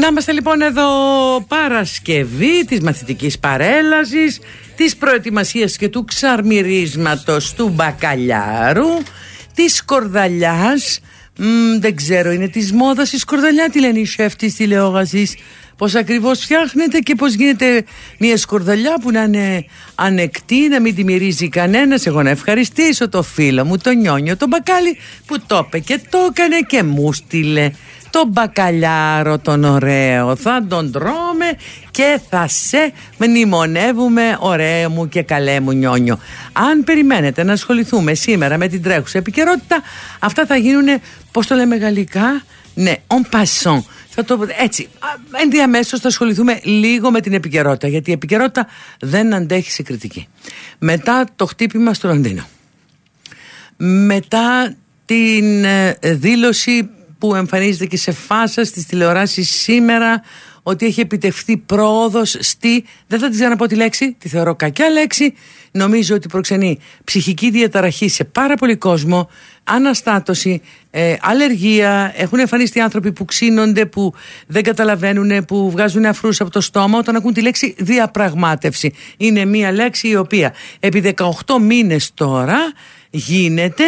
να είμαστε λοιπόν εδώ Παρασκευή της μαθητικής παρέλασης της προετοιμασίας και του ξαρμυρίσματος του μπακαλιάρου της σκορδαλιάς δεν ξέρω είναι της μόδας η σκορδαλιά τι λένε οι σεφ της τηλεόγασης πως ακριβώς φτιάχνεται και πως γίνεται μια σκορδαλιά που να είναι ανεκτή να μην τη μυρίζει κανένας. Εγώ να ευχαριστήσω το φίλο μου το νιόνιο το μπακάλι που το είπε και το έκανε και μου στείλε το μπακαλιάρο τον ωραίο. Θα τον τρώμε και θα σε μνημονεύουμε ωραίο μου και καλέ μου νιόνιο. Αν περιμένετε να ασχοληθούμε σήμερα με την τρέχουσα επικαιρότητα αυτά θα γίνουν πως το λέμε γαλλικά; Ναι, en passant. Θα το, έτσι, ενδιαμέσως θα ασχοληθούμε λίγο με την επικαιρότητα γιατί η επικαιρότητα δεν αντέχει σε κριτική. Μετά το χτύπημα στο Λονδίνο. Μετά την ε, δήλωση που εμφανίζεται και σε φάσα στις τηλεοράσεις σήμερα ότι έχει επιτευχθεί πρόοδος στη, δεν θα τη ξαναπώ τη λέξη, τη θεωρώ κακιά λέξη, νομίζω ότι προξενεί ψυχική διαταραχή σε πάρα πολύ κόσμο, αναστάτωση, ε, αλλεργία, έχουν εμφανιστεί άνθρωποι που ξύνονται, που δεν καταλαβαίνουν, που βγάζουν αφρούς από το στόμα όταν ακούν τη λέξη διαπραγμάτευση. Είναι μια λέξη η οποία επί 18 μήνες τώρα γίνεται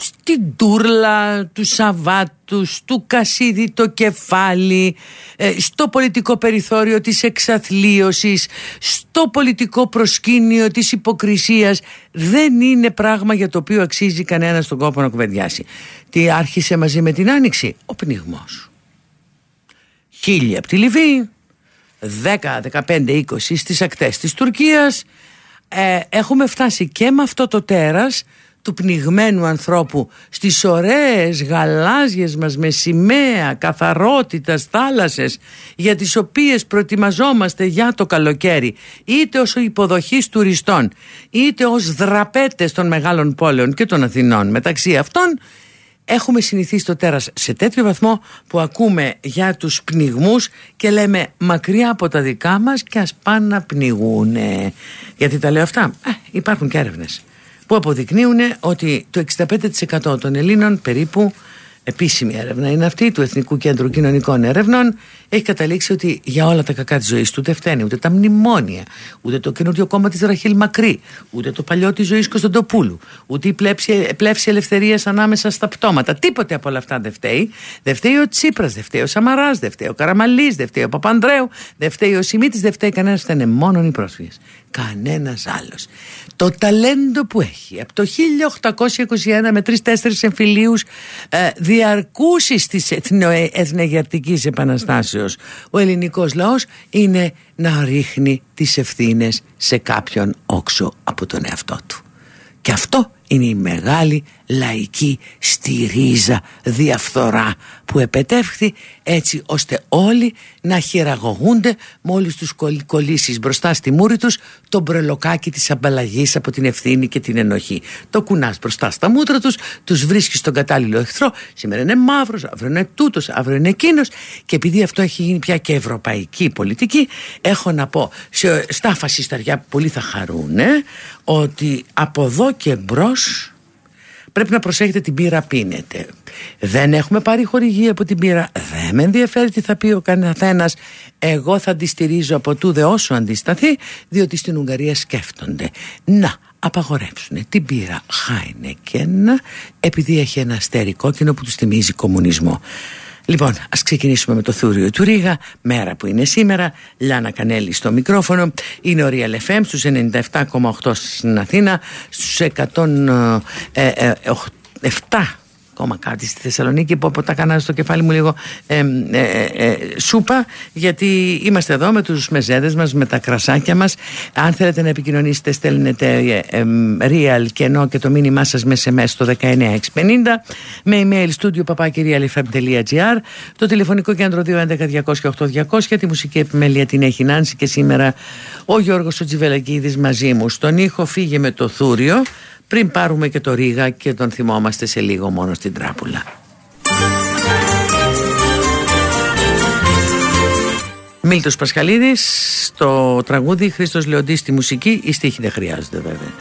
στην τούρλα του Σαββάτους, του Κασίδη το κεφάλι, ε, στο πολιτικό περιθώριο της εξαθλίωσης, στο πολιτικό προσκήνιο της υποκρισίας δεν είναι πράγμα για το οποίο αξίζει κανένας τον κόπο να κουβεντιάσει. Τι άρχισε μαζί με την Άνοιξη, ο πνιγμός. Χίλια από τη Λιβύη, 10, 15, 20 στις ακτές της Τουρκίας, ε, έχουμε φτάσει και με αυτό το τέρας του πνιγμένου ανθρώπου στις ωραίες γαλάζιες μας με σημαία καθαρότητας θάλασσες για τις οποίες προετοιμαζόμαστε για το καλοκαίρι είτε ως υποδοχής τουριστών είτε ως δραπέτες των μεγάλων πόλεων και των Αθηνών. Μεταξύ αυτών έχουμε συνηθίσει το τέρας σε τέτοιο βαθμό που ακούμε για τους πνιγμούς και λέμε μακριά από τα δικά μας και ας πάνε να πνιγούνε γιατί τα λέω αυτά. Ε, υπάρχουν και έρευνες που αποδεικνύουν ότι το 65% των Ελλήνων περίπου επίσημη έρευνα είναι αυτή του Εθνικού Κέντρου Κοινωνικών Ερευνών έχει καταλήξει ότι για όλα τα κακά της ζωής του δεν φταίνει ούτε τα μνημόνια, ούτε το καινούριο κόμμα της Ραχίλ Μακρύ, ούτε το παλιό της ζωής Κωνσταντοπούλου, ούτε η πλεύση, πλεύση ελευθερίας ανάμεσα στα πτώματα. Τίποτε από όλα αυτά δεν φταίει. Δεν φταίει ο Τσίπρας, δεν φταίει ο Σαμαράς, δεν φταίει ο Καραμαλής, δεν φταίει ο Παπανδρέου, δεν φταίει ο Σιμίτης, δεν φταίει κανένας, φταίνε μόνο οι πρόσφυγες. Κανένας άλλος. Το ταλέντο που έχει από το 1821 με τρει-τέσσερι εμφυλίους ε, διαρκούσει τη Εθνογερτικής Επαναστάσεω ο ελληνικός λαός είναι να ρίχνει τις ευθύνες σε κάποιον όξο από τον εαυτό του. Και αυτό είναι η μεγάλη λαϊκή στη ρίζα διαφθορά που επετεύχθη έτσι ώστε όλοι να χειραγωγούνται με όλους τους κολλήσεις μπροστά στη μούρη τους το μπρελοκάκι της αμπαλαγής από την ευθύνη και την ενοχή. Το κουνάς μπροστά στα μούτρα τους, τους βρίσκεις στον κατάλληλο εχθρό, σήμερα είναι μαύρος, αύριο είναι τούτος, αύριο είναι εκείνος και επειδή αυτό έχει γίνει πια και ευρωπαϊκή πολιτική έχω να πω σε, στα φασισταριά που πολλοί θα χαρούν ότι από εδώ και μπρος πρέπει να προσέχετε την πύρα πίνετε. Δεν έχουμε πάρει χορηγία από την πύρα. Δεν με ενδιαφέρει τι θα πει ο καθένας. Εγώ θα τη στηρίζω από τούδε όσο αντισταθεί, διότι στην Ουγγαρία σκέφτονται να απαγορεύσουν την πύρα Χάινεκεν επειδή έχει ένα αστέρι κόκκινο που τους θυμίζει κομμουνισμό. Λοιπόν, ας ξεκινήσουμε με το θούριο του Ρίγα, μέρα που είναι σήμερα, Λιάνα Κανέλη στο μικρόφωνο, είναι ο Real FM στους 97,8 στην Αθήνα, στους 107 ακόμα κάτι στη Θεσσαλονίκη που από τα κάνα στο κεφάλι μου λίγο ε, ε, σούπα γιατί είμαστε εδώ με τους μεζέδες μας, με τα κρασάκια μας. Αν θέλετε να επικοινωνήσετε στέλνετε real και ενώ και το μήνυμά σας με SMS στο 19650 με email studio papakirialifm.gr το τηλεφωνικό κέντρο 211-200-8200 τη μουσική επιμέλεια την έχει Νάνση και σήμερα ο Γιώργος ο Τζιβελακίδης μαζί μου. Στον ήχο φύγε με το θούριο πριν πάρουμε και το Ρίγα και τον θυμόμαστε σε λίγο μόνο στην τράπουλα. Μίλτος Πασχαλίδης στο τραγούδι, Χρήστος Λεοντής στη μουσική, η στίχη δεν χρειάζεται βέβαια.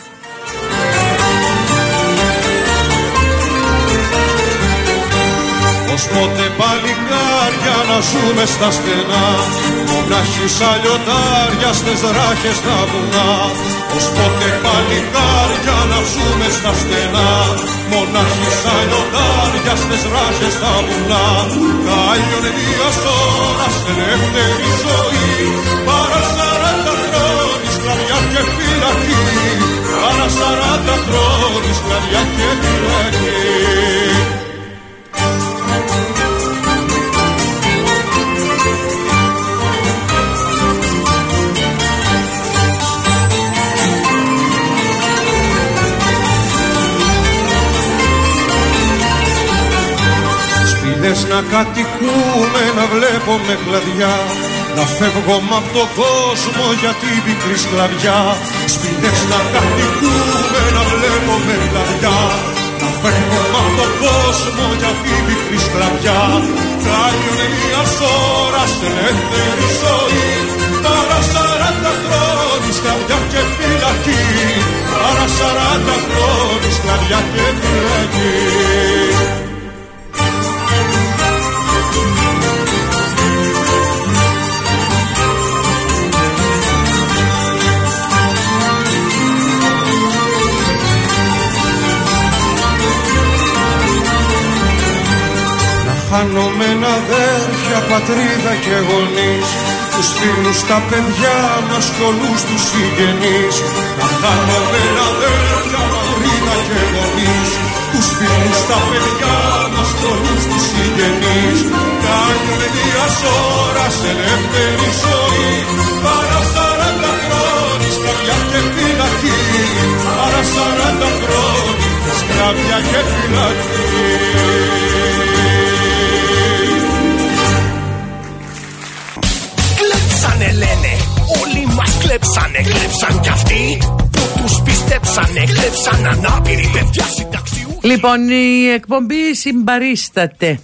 Ως πότε παλικάρια να ζούμε στα στενά Μονάχοι σαν λιωτάρια στις ράχες στα βουνά Ως πότε παλικάρια στις ράχες στα βουνά. Κάλλιον δίας ώρας ελεύθερη ζωή. Παρά σαράντα χρόνια σκλαβιά και φυλακή. Παρά σαράντα χρόνια σκλαβιά και φυλακή Σπίδες να κατοικούμε, να βλέπουμε κλαδιά Να φεύγω απ' τον κόσμο για την πικρή σκλαβιά. Σπίδες να κατοικούμε, να βλέπουμε κλαδιά Να φεύγω απ' τον κόσμο για την πικρή σκλαβιά. Κάλλιον μιας ώρας ελεύθερη ζωή Παρά σαράντα χρόνια σκλαβιά και φυλακή Παρά σαράντα χρόνια σκλαβιά και φυλακή Χανομένα αδέρφια, πατρίδα και γονείς. Τους φίλους, τα παιδιά μας και όλους τους συγγενείς. Τα χανομένα αδέρφια, πατρίδα και γονείς. Τους φίλους, τα παιδιά μας και όλους τους συγγενείς. Κάνουν διας ώρας ελεύθερη ζωή. Παρά σαράντα χρόνια σκλαβιά και φυλακή. Παρά σαράντα χρόνια σκλαβιά και φυλακή Λοιπόν η εκπομπή συμπαρίσταται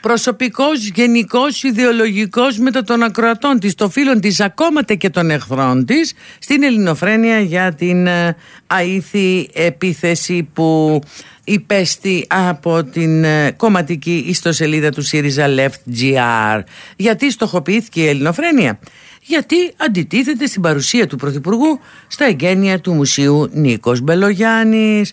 προσωπικός, γενικός, ιδεολογικός μετά των ακροατών της, των φίλων της, ακόμα και των εχθρών της στην ελληνοφρένεια για την ε, αήθη επίθεση που υπέστη από την ε, κομματική ιστοσελίδα του ΣΥΡΙΖΑ Left GR. Γιατί στοχοποιήθηκε η ελληνοφρένεια; Γιατί αντιτίθεται στην παρουσία του Πρωθυπουργού στα εγγένεια του Μουσείου Νίκος Μπελογιάννης.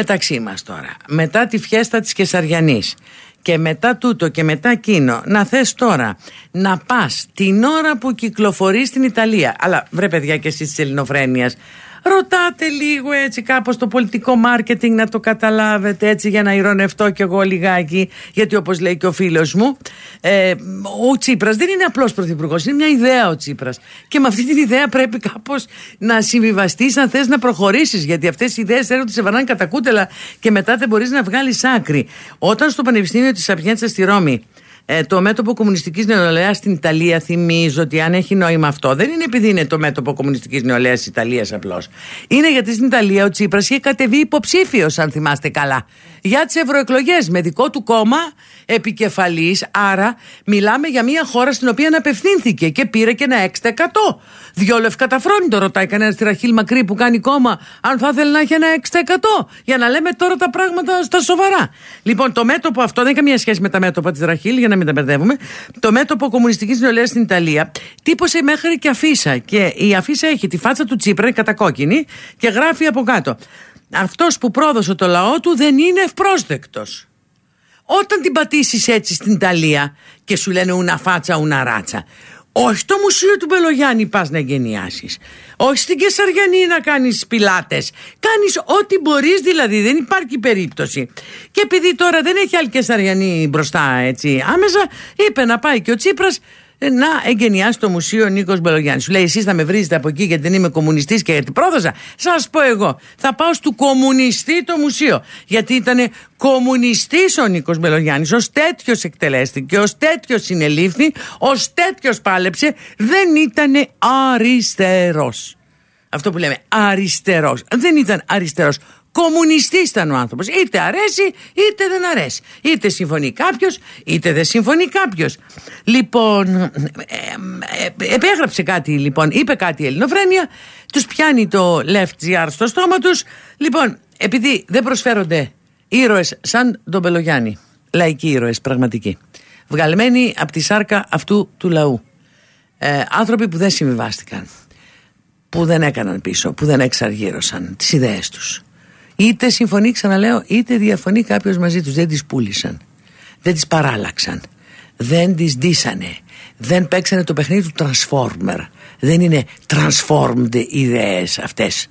Μεταξύ μας τώρα, μετά τη φιέστα της Κεσαριανής. Και μετά τούτο και μετά εκείνο. Να θες τώρα να πας την ώρα που κυκλοφορεί στην Ιταλία. Αλλά βρε παιδιά και εσείς της ελληνοφρένειας ρωτάτε λίγο έτσι κάπως το πολιτικό μάρκετινγκ να το καταλάβετε έτσι για να ηρωνευτώ κι εγώ λιγάκι γιατί όπως λέει και ο φίλος μου ε, ο Τσίπρας δεν είναι απλός πρωθυπουργός είναι μια ιδέα ο Τσίπρας. Και με αυτή την ιδέα πρέπει κάπως να συμβιβαστείς αν θες να προχωρήσεις γιατί αυτές οι ιδέες έρχονται σε βαράνε κατά κούτελα και μετά δεν μπορείς να βγάλεις άκρη. Όταν στο Πανεπιστήμιο της Σαπιέντσα στη Ρώμη ε, το μέτωπο κομμουνιστικής νεολαίας στην Ιταλία, θυμίζω ότι αν έχει νόημα αυτό, δεν είναι επειδή είναι το μέτωπο κομμουνιστικής νεολαίας της Ιταλίας απλώς. Είναι γιατί στην Ιταλία ο Τσίπρας είχε κατεβεί υποψήφιος, αν θυμάστε καλά, για τις ευρωεκλογές με δικό του κόμμα επικεφαλής. Άρα, μιλάμε για μια χώρα στην οποία απευθύνθηκε και πήρε και ένα 6%. Δυο το ρωτάει κανένας στη Ραχίλ Μακρύ που κάνει κόμμα, αν θα ήθελε να έχει ένα 6%. Για να λέμε τώρα τα πράγματα στα σοβαρά. Λοιπόν, το μέτωπο αυτό δεν έχει καμία σχέση με τα μέτωπα της Ραχίλ, για να μην τα μπερδεύουμε. Το μέτωπο κομμουνιστική νεολαία στην Ιταλία τύπωσε μέχρι και αφίσα. Και η αφίσα έχει τη φάτσα του Τσίπρα, κατακόκκινη, και γράφει από κάτω. Αυτός που πρόδωσε το λαό του δεν είναι ευπρόσδεκτος. Όταν την πατήσεις έτσι στην Ιταλία και σου λένε ούνα φάτσα, ούνα ράτσα, όχι το μουσείο του Μπελογιάννη πας να εγκαινιάσεις. Όχι στην Κεσαριανή να κάνεις πιλάτες. Κάνεις ό,τι μπορείς δηλαδή δεν υπάρχει περίπτωση. Και επειδή τώρα δεν έχει άλλη Κεσαριανή μπροστά έτσι άμεσα είπε να πάει και ο Τσίπρας να εγκαινιάσει το μουσείο Νίκος Μπελογιάννης. Σου λέει: Εσείς θα με βρίζετε από εκεί γιατί δεν είμαι κομμουνιστής και γιατί πρόδωσα. Σας πω εγώ, θα πάω στο κομμουνιστή το μουσείο. Γιατί ήταν κομμουνιστής ο Νίκος Μπελογιάννης. Ω τέτοιος εκτελέστηκε, ως τέτοιος συνελήφθη, ως τέτοιος πάλεψε. Δεν ήταν αριστερός. Αυτό που λέμε αριστερός. Δεν ήταν αριστερός. Κομμουνιστής ήταν ο άνθρωπος. Είτε αρέσει είτε δεν αρέσει. Είτε συμφωνεί κάποιος είτε δεν συμφωνεί κάποιος. Λοιπόν, ε, ε, επέγραψε κάτι λοιπόν, είπε κάτι η Ελληνοφρένεια, τους πιάνει το left GR στο στόμα τους. Λοιπόν, επειδή δεν προσφέρονται ήρωες σαν τον Πελογιάννη, λαϊκοί ήρωες πραγματικοί, βγαλμένοι από τη σάρκα αυτού του λαού, ε, άνθρωποι που δεν συμβιβάστηκαν, που δεν έκαναν πίσω, που δεν εξαργύρωσαν τις ιδέες τους Είτε συμφωνεί, ξαναλέω, είτε διαφωνεί κάποιος μαζί τους. Δεν τις πούλησαν. Δεν τις παράλλαξαν. Δεν τις ντύσανε. Δεν παίξανε το παιχνίδι του Transformer. Δεν είναι transformed ιδέες αυτές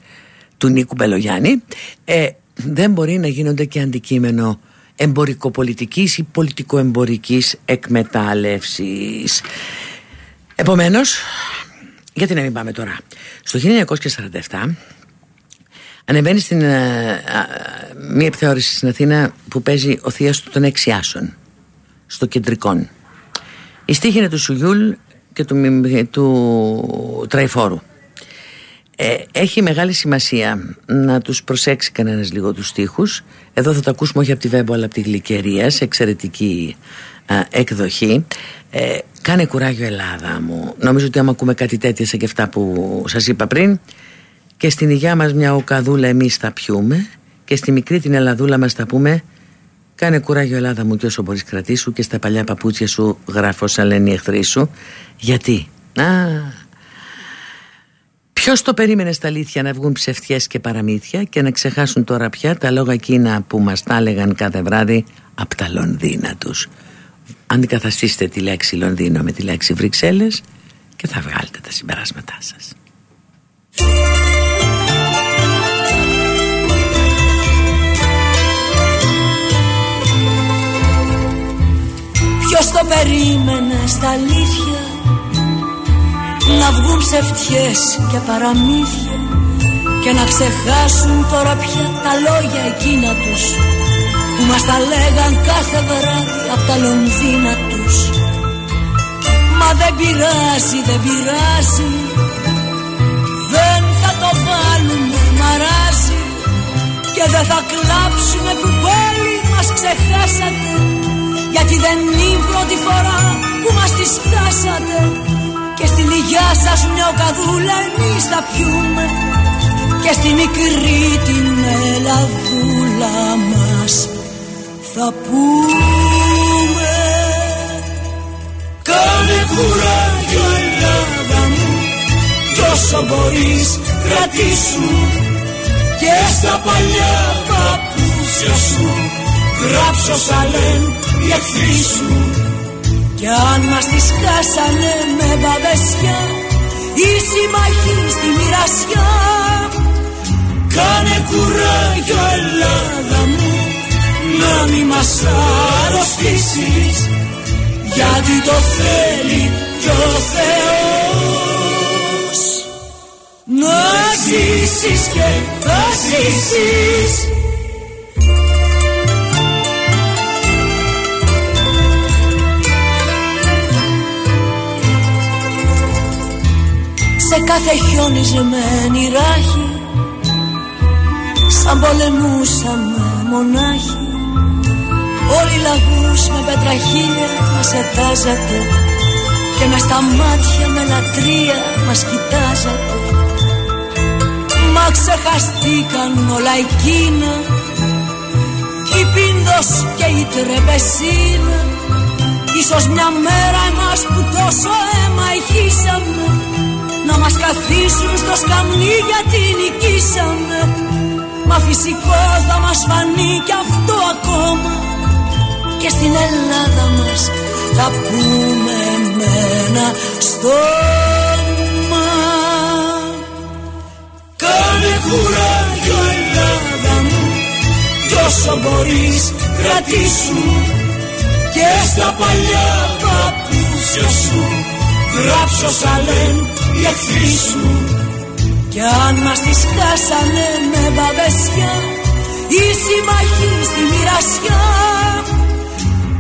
του Νίκου Μπελογιάννη. Ε, δεν μπορεί να γίνονται και αντικείμενο εμπορικοπολιτικής ή πολιτικοεμπορικής εκμετάλλευσης. Επομένως, γιατί να μην πάμε τώρα. Στο 1947 Ανεβαίνει στην uh, μία επιθεώρηση στην Αθήνα που παίζει ο θεία του των έξι άσων στο κεντρικό. Η στίχη είναι του Σουγιούλ και του, του Τραϊφόρου. Ε, έχει μεγάλη σημασία να τους προσέξει κανένας λίγο τους στίχους. Εδώ θα το ακούσουμε όχι από τη Βέμπο αλλά από τη Γλυκερίας σε εξαιρετική εκδοχή. Ε, κάνε κουράγιο Ελλάδα μου. Νομίζω ότι άμα ακούμε κάτι τέτοια σαν και αυτά που σας είπα πριν και στην υγειά μας μια οκαδούλα εμείς θα πιούμε και στη μικρή την Ελλαδούλα μας θα πούμε Κάνε κουράγιο Ελλάδα μου και όσο μπορείς κρατήσου και στα παλιά παπούτσια σου γράφω σαν λένε οι εχθροί σου Γιατί; Α, Ποιος το περίμενε στα αλήθεια να βγουν ψευτιές και παραμύθια και να ξεχάσουν τώρα πια τα λόγα εκείνα που μας τα έλεγαν κάθε βράδυ από τα Λονδίνα τους. Αντικαταστήστε τη λέξη Λονδίνο με τη λέξη Βρυξέλλες και θα βγάλετε τα συμπεράσματά σας. Ποιος το περίμενε στα αλήθεια; Να βγουν ψευτιές και παραμύθια Και να ξεχάσουν τώρα πια τα λόγια εκείνα τους Που μας τα λέγαν κάθε βράδυ από τα Λονδίνα τους. Μα δεν πειράζει, δεν πειράζει. Δεν θα το βάλουμε μαράζει Και δεν θα κλάψουμε που πάλι μας ξεχάσατε γιατί δεν είναι η πρώτη φορά που μας τη χάσατε Και στη λιγιά σας μια οκαδούλα εμείς θα πιούμε. Και στη μικρή την ελαδούλα μας θα πούμε. Κάνε κουράγιο Ελλάδα μου Κι όσο μπορείς κρατήσου. Και στα παλιά παπούτσια σου Γράψω σαν οι εχθροί σου Κι αν μας τις χάσανε με βαβεσιά Οι συμμαχοί στη μοιρασιά. Κάνε κουράγιο Ελλάδα μου Να μη μας αρρωστήσεις. Γιατί το θέλει κι ο Θεός. Να ζήσεις και θα ζήσεις σε κάθε χιονισμένη ράχη σαν πολεμούσαμε μονάχοι όλοι λαγούς με πετραχίλια μας ετάζατε και μες στα μάτια με λατρεία μας κοιτάζατε. Μα ξεχαστήκαν όλα εκείνα η Πίνδος και η Τρεπεσίνα. Ίσως μια μέρα εμάς που τόσο αίμα ηχήσαμε να μας καθίσουν στο σκαμνί γιατί νικήσαμε. Μα φυσικό θα μας φανεί κι αυτό ακόμα. Και στην Ελλάδα μας θα πούμε με ένα στόμα. Κάνε κουράγιο Ελλάδα μου κι όσο μπορείς κρατήσου. Και στα παλιά παπούτσια σου γράψω σαλέν οι εχθροί σου. Κι αν μας τις χάσανε με βαβεσιά οι συμμαχοί στη μοιρασιά.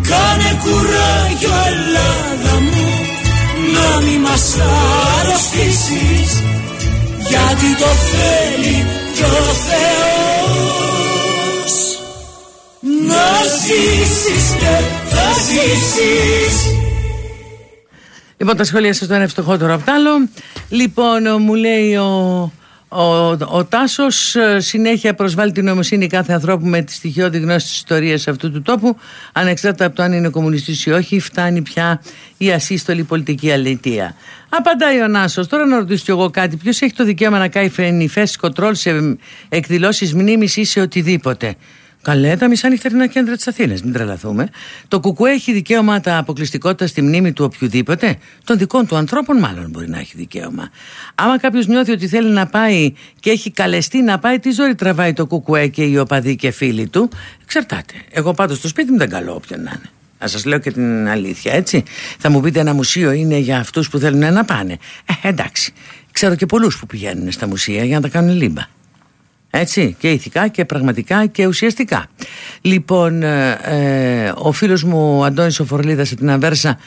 Κάνε κουράγιο Ελλάδα μου να μη μας αρρωστήσεις. Γιατί το θέλει κι ο Θεός. Να ζήσεις και θα ζήσεις Λοιπόν, τα σχόλια σας τώρα είναι φτωχότερο απ' άλλο. Λοιπόν, μου λέει ο, ο, ο Τάσος, συνέχεια προσβάλλει την νοημοσύνη κάθε ανθρώπου με τη στοιχειώδη γνώση της ιστορίας αυτού του τόπου, ανεξάρτητα από το αν είναι κομμουνιστής ή όχι, φτάνει πια η ασύστολη πολιτική αλήθεια. Απαντάει ο Νάσος. Τώρα να ρωτήσω κι εγώ κάτι. Ποιος έχει το δικαίωμα να κάνει φενιφέ κοτρόλ σε εκδηλώσεις μνήμης ή σε οτιδήποτε; Καλέ, τα μισά νυχτερινά κέντρα της Αθήνας, μην τρελαθούμε. Το κουκουέ έχει δικαίωματα αποκλειστικότητα στη μνήμη του οποιοδήποτε; Των δικών του ανθρώπων, μάλλον μπορεί να έχει δικαίωμα. Άμα κάποιος νιώθει ότι θέλει να πάει και έχει καλεστεί να πάει, τι ζωή τραβάει το κουκουέ και οι οπαδοί και φίλοι του; Εξαρτάται. Εγώ πάντως στο σπίτι μου δεν καλώ όποιον να είναι. Να σας λέω και την αλήθεια, έτσι. Θα μου πείτε ένα μουσείο είναι για αυτούς που θέλουν να πάνε. Ε, εντάξει. Ξέρω και πολλούς που πηγαίνουν στα μουσεία για να τα κάνουν λίμπα. Έτσι, και ηθικά και πραγματικά και ουσιαστικά. Λοιπόν, ε, ε ο φίλος μου Αντώνης Οφορλίδας από την Αβέρσα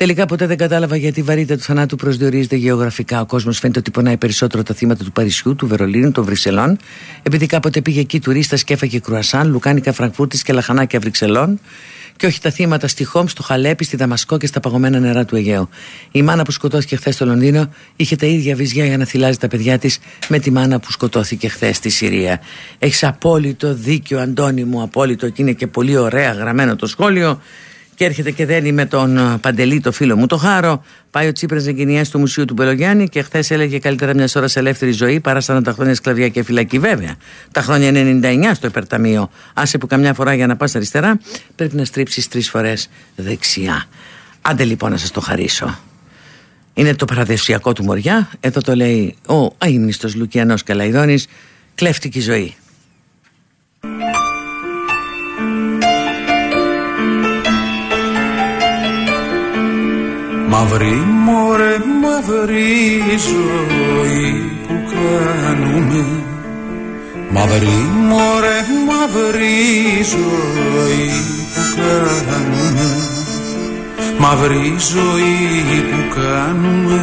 τελικά ποτέ δεν κατάλαβα γιατί η βαρύτητα του θανάτου προσδιορίζεται γεωγραφικά. Ο κόσμος φαίνεται ότι πονάει περισσότερο τα θύματα του Παρισιού, του Βερολίνου, των Βρυξελών. Επειδή κάποτε πήγε εκεί τουρίστας και έφαγε κρουασάν, λουκάνικα Φραγκφούρτης και λαχανάκια Βρυξελών και όχι τα θύματα στη Χόμ, στο Χαλέπι, στη Δαμασκό και στα παγωμένα νερά του Αιγαίου. Η μάνα που σκοτώθηκε χθες στο Λονδίνο είχε τα ίδια βυζιά για να θυλάζει τα παιδιά της με τη μάνα που σκοτώθηκε χθες στη Συρία. Έχεις απόλυτο δίκιο, Αντώνη μου, απόλυτο και είναι και πολύ ωραία γραμμένο το σχόλιο και έρχεται και δένει με τον ε, Παντελή, το φίλο μου, το Χάρο. Πάει ο Τσίπρας να γενιάσει στο Μουσείο του Μπελογιάννη και χθες έλεγε καλύτερα μιας ώρας ελεύθερη ζωή παρά 40 χρόνια σκλαβιά και φυλακή. Βέβαια, τα χρόνια 99 στο υπερταμείο. Άσε που καμιά φορά για να πας αριστερά πρέπει να στρίψεις τρεις φορές δεξιά. Άντε λοιπόν να σας το χαρίσω. Είναι το παραδοσιακό του μοριά. Εδώ το λέει ο αείμνηστος Λουκιανός Καλαϊδόνης. Κλέφτικη ζωή. Μαύρη μωρέ μαύρη ζωή που κάνουμε. Μαύρη μωρέ μαύρη ζωή που κάνουμε. Μαύρη ζωή που κάνουμε.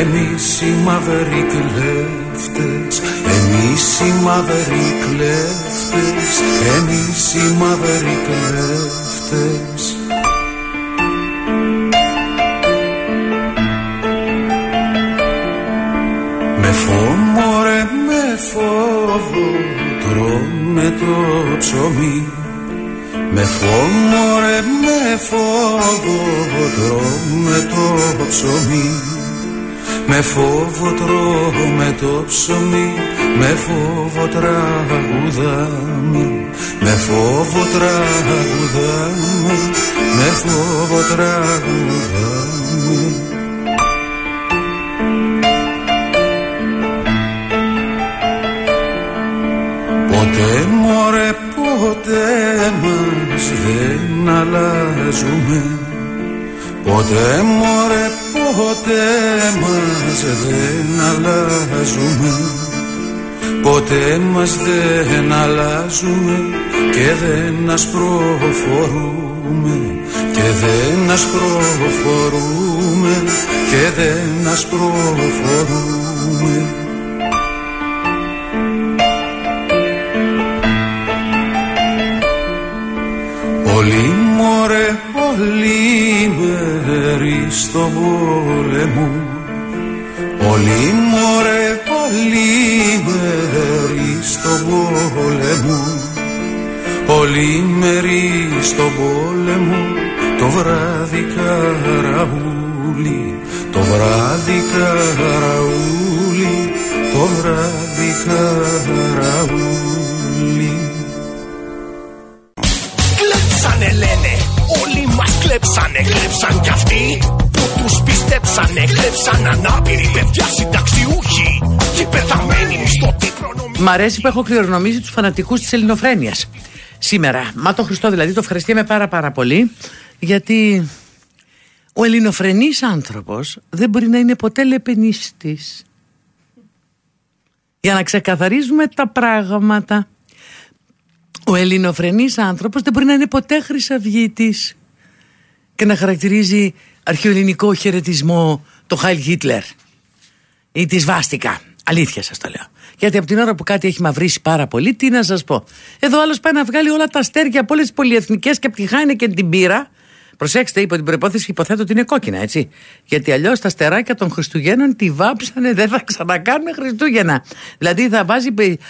Εμείς οι μαύροι κλέφτες. Εμείς οι μαύροι κλέφτες. Εμείς οι μαύροι κλέφτες Με φόβο ρε με φόβο τρώμε το ψωμί. Με φόβο ρε με φόβο τρώμε το ψωμί. Με φόβο τρώμε το ψωμί, με φόβο τραγουδάμε, με φόβο τραγουδάμε, με φόβο τραγουδάμε. Ποτέ μωρέ ποτέ μας δεν αλλάζουμε. Ποτέ μωρέ ποτέ μας δεν αλλάζουμε. Ποτέ μας δεν αλλάζουμε και δεν ασπροφορούμε και δεν ασπροφορούμε και δεν ασπροφορούμε Πολύ μωρέ, πολύ μέρη στον πόλεμο Πολύ μωρέ, πολύ μέρη στον πόλεμο Πολύ μέρη στον πόλεμο το βράδυ καραούλι Το βράδυ καραούλι, το βράδυ καραούλι κλέψαν, έκλεψαν ανάπηροι παιδιά συνταξιούχοι και πεθαμένοι μισθωτοί προνομοί. Μ' αρέσει που έχω κληρονομήσει τους φανατικούς της Ελληνοφρένειας. Σήμερα. Μα το Χριστό δηλαδή, το ευχαριστούμε πάρα πάρα πολύ. Γιατί ο ελληνοφρενής άνθρωπος δεν μπορεί να είναι ποτέ λεπενίστης. Για να ξεκαθαρίζουμε τα πράγματα. Ο ελληνοφρενής άνθρωπος δεν μπορεί να είναι ποτέ χρυσαυγίτης και να χαρακτηρίζει αρχαιοελληνικό χαιρετισμό το Χάιλ Χίτλερ ή τη Βάστικα. Αλήθεια σας το λέω. Γιατί από την ώρα που κάτι έχει μαυρίσει πάρα πολύ, τι να σας πω. Εδώ άλλος πάει να βγάλει όλα τα αστέρια από όλες τις πολυεθνικές και από τη Χάινε και την πύρα Προσέξτε, υπό την προπόθεση υποθέτω ότι είναι κόκκινα, έτσι. Γιατί αλλιώς τα στεράκια των Χριστουγέννων τη βάψανε, δεν θα ξανακάνουν Χριστούγεννα. Δηλαδή θα βάζει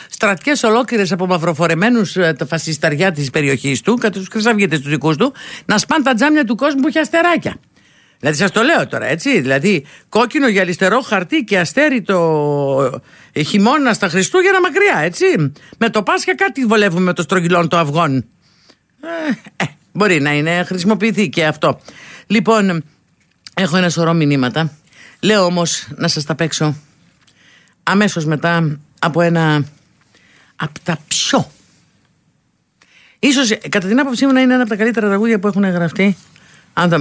στρατιές ολόκληρες από μαυροφορεμένους ε, τα φασισταριά της περιοχής του, κατά τους χρυσαυγίτες τους δικούς του, να σπάνε τα τζάμια του κόσμου που έχει αστεράκια. Δηλαδή σας το λέω τώρα, έτσι. Δηλαδή κόκκινο για αριστερό χαρτί και αστέρι το ε, χειμώνα στα Χριστούγεννα μακριά, έτσι. Με το Πάσχα κάτι βολεύουμε με το στρογγυλόν των αυγών. Ε, ε, Μπορεί να είναι, χρησιμοποιηθεί και αυτό. Λοιπόν, έχω ένα σωρό μηνύματα. Λέω όμως να σας τα παίξω αμέσως μετά από ένα από τα πιο Ίσως κατά την άποψή μου να είναι ένα από τα καλύτερα τραγούδια που έχουν γραφτεί αν τα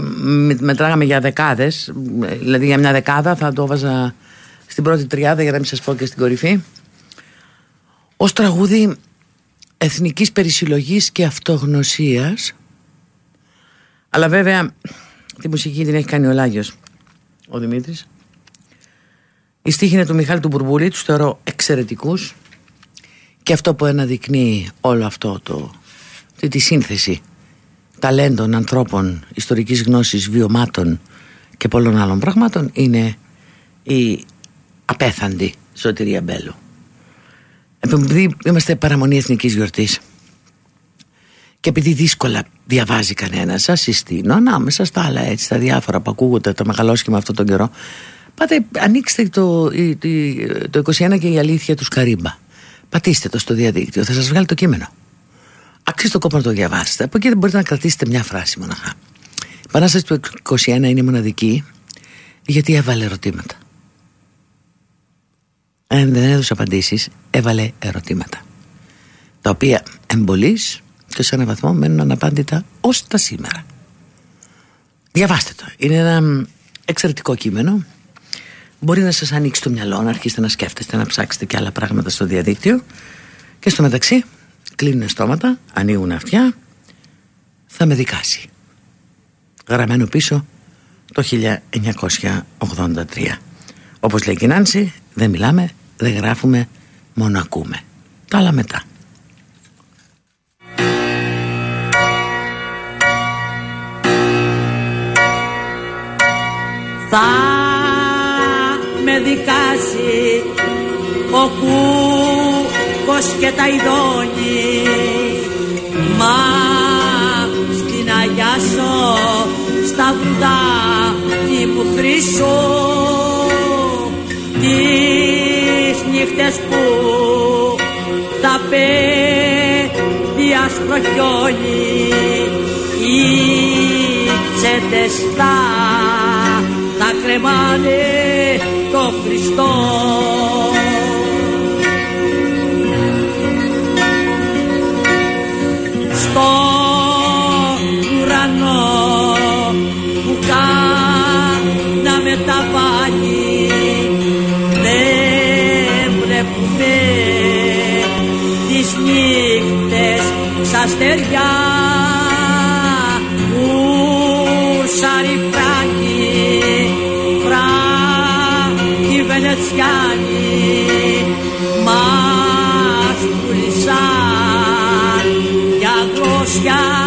μετράγαμε για δεκάδες δηλαδή για μια δεκάδα θα το έβαζα στην πρώτη τριάδα για να μην σας πω και στην κορυφή ως τραγούδι εθνικής περισυλλογής και αυτογνωσίας αλλά βέβαια τη μουσική την έχει κάνει ο Λάγιος ο Δημήτρης. Η στίχη είναι του Μιχάλη του Μπουρμπουλή, τους θεωρώ εξαιρετικούς και αυτό που αναδεικνύει όλο αυτό το, τη, τη σύνθεση ταλέντων, ανθρώπων, ιστορικής γνώσης, βιωμάτων και πολλών άλλων πραγμάτων είναι η απέθαντη Σωτηρία Μπέλου. Επειδή είμαστε παραμονή εθνικής γιορτής και επειδή δύσκολα διαβάζει κανένας, σας συστήνω ανάμεσα στα άλλα έτσι, στα διάφορα που ακούγονται το μεγαλόσχημα αυτόν τον καιρό. Πάτε, ανοίξτε το, το 21 και η αλήθεια τους Σκαρίμπα. Πατήστε το στο διαδίκτυο, θα σας βγάλει το κείμενο. Αξίζει το κόπο να το διαβάσετε. Από εκεί δεν μπορείτε να κρατήσετε μια φράση μοναχά. Η Επανάσταση του 21 είναι μοναδική γιατί έβαλε ερωτήματα. Αν δεν έδωσε απαντήσεις, έβαλε ερωτήματα. Τα οποία εμπολείς και σε έναν βαθμό μένουν αναπάντητα ως τα σήμερα. Διαβάστε το. Είναι ένα εξαιρετικό κείμενο. Μπορεί να σας ανοίξει το μυαλό, να αρχίσετε να σκέφτεστε, να ψάξετε και άλλα πράγματα στο διαδίκτυο. Και στο μεταξύ κλείνουν στόματα, ανοίγουν αυτιά, θα με δικάσει. Γραμμένο πίσω το 1983. Όπως λέει η Νάνση, δεν μιλάμε, δεν γράφουμε, μόνο ακούμε. Τα άλλα μετά. Θα με δικάσει ο κούκος και τα ειδώνει μα στην Αγιάσο στα βουδάκι μου χρυσό τις νύχτες που τα παιδί άσπρο χιόνι οι τσέτες θα θα κρεμάνε το Χριστό. Στο ουρανό που κάναμε τα πάλι δεν βλέπουμε τις νύχτες σαν στεριά Βενετσιάνοι μας πουλήσαν για γλώσσια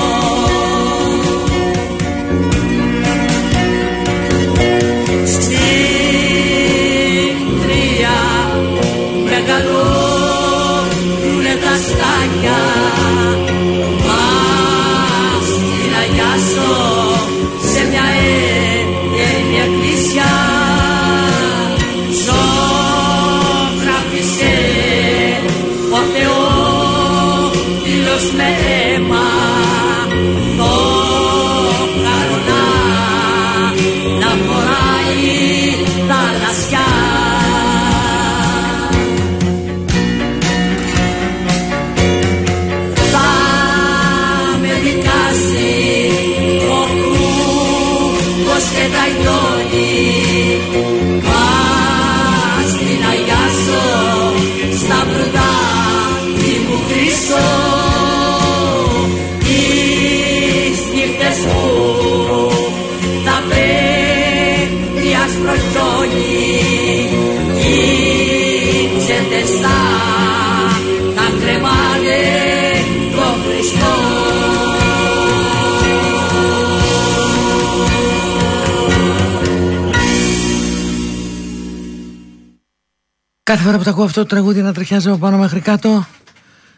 Κάθε φορά που τα ακούω αυτό το τραγούδι να τριχιάζω από πάνω μέχρι κάτω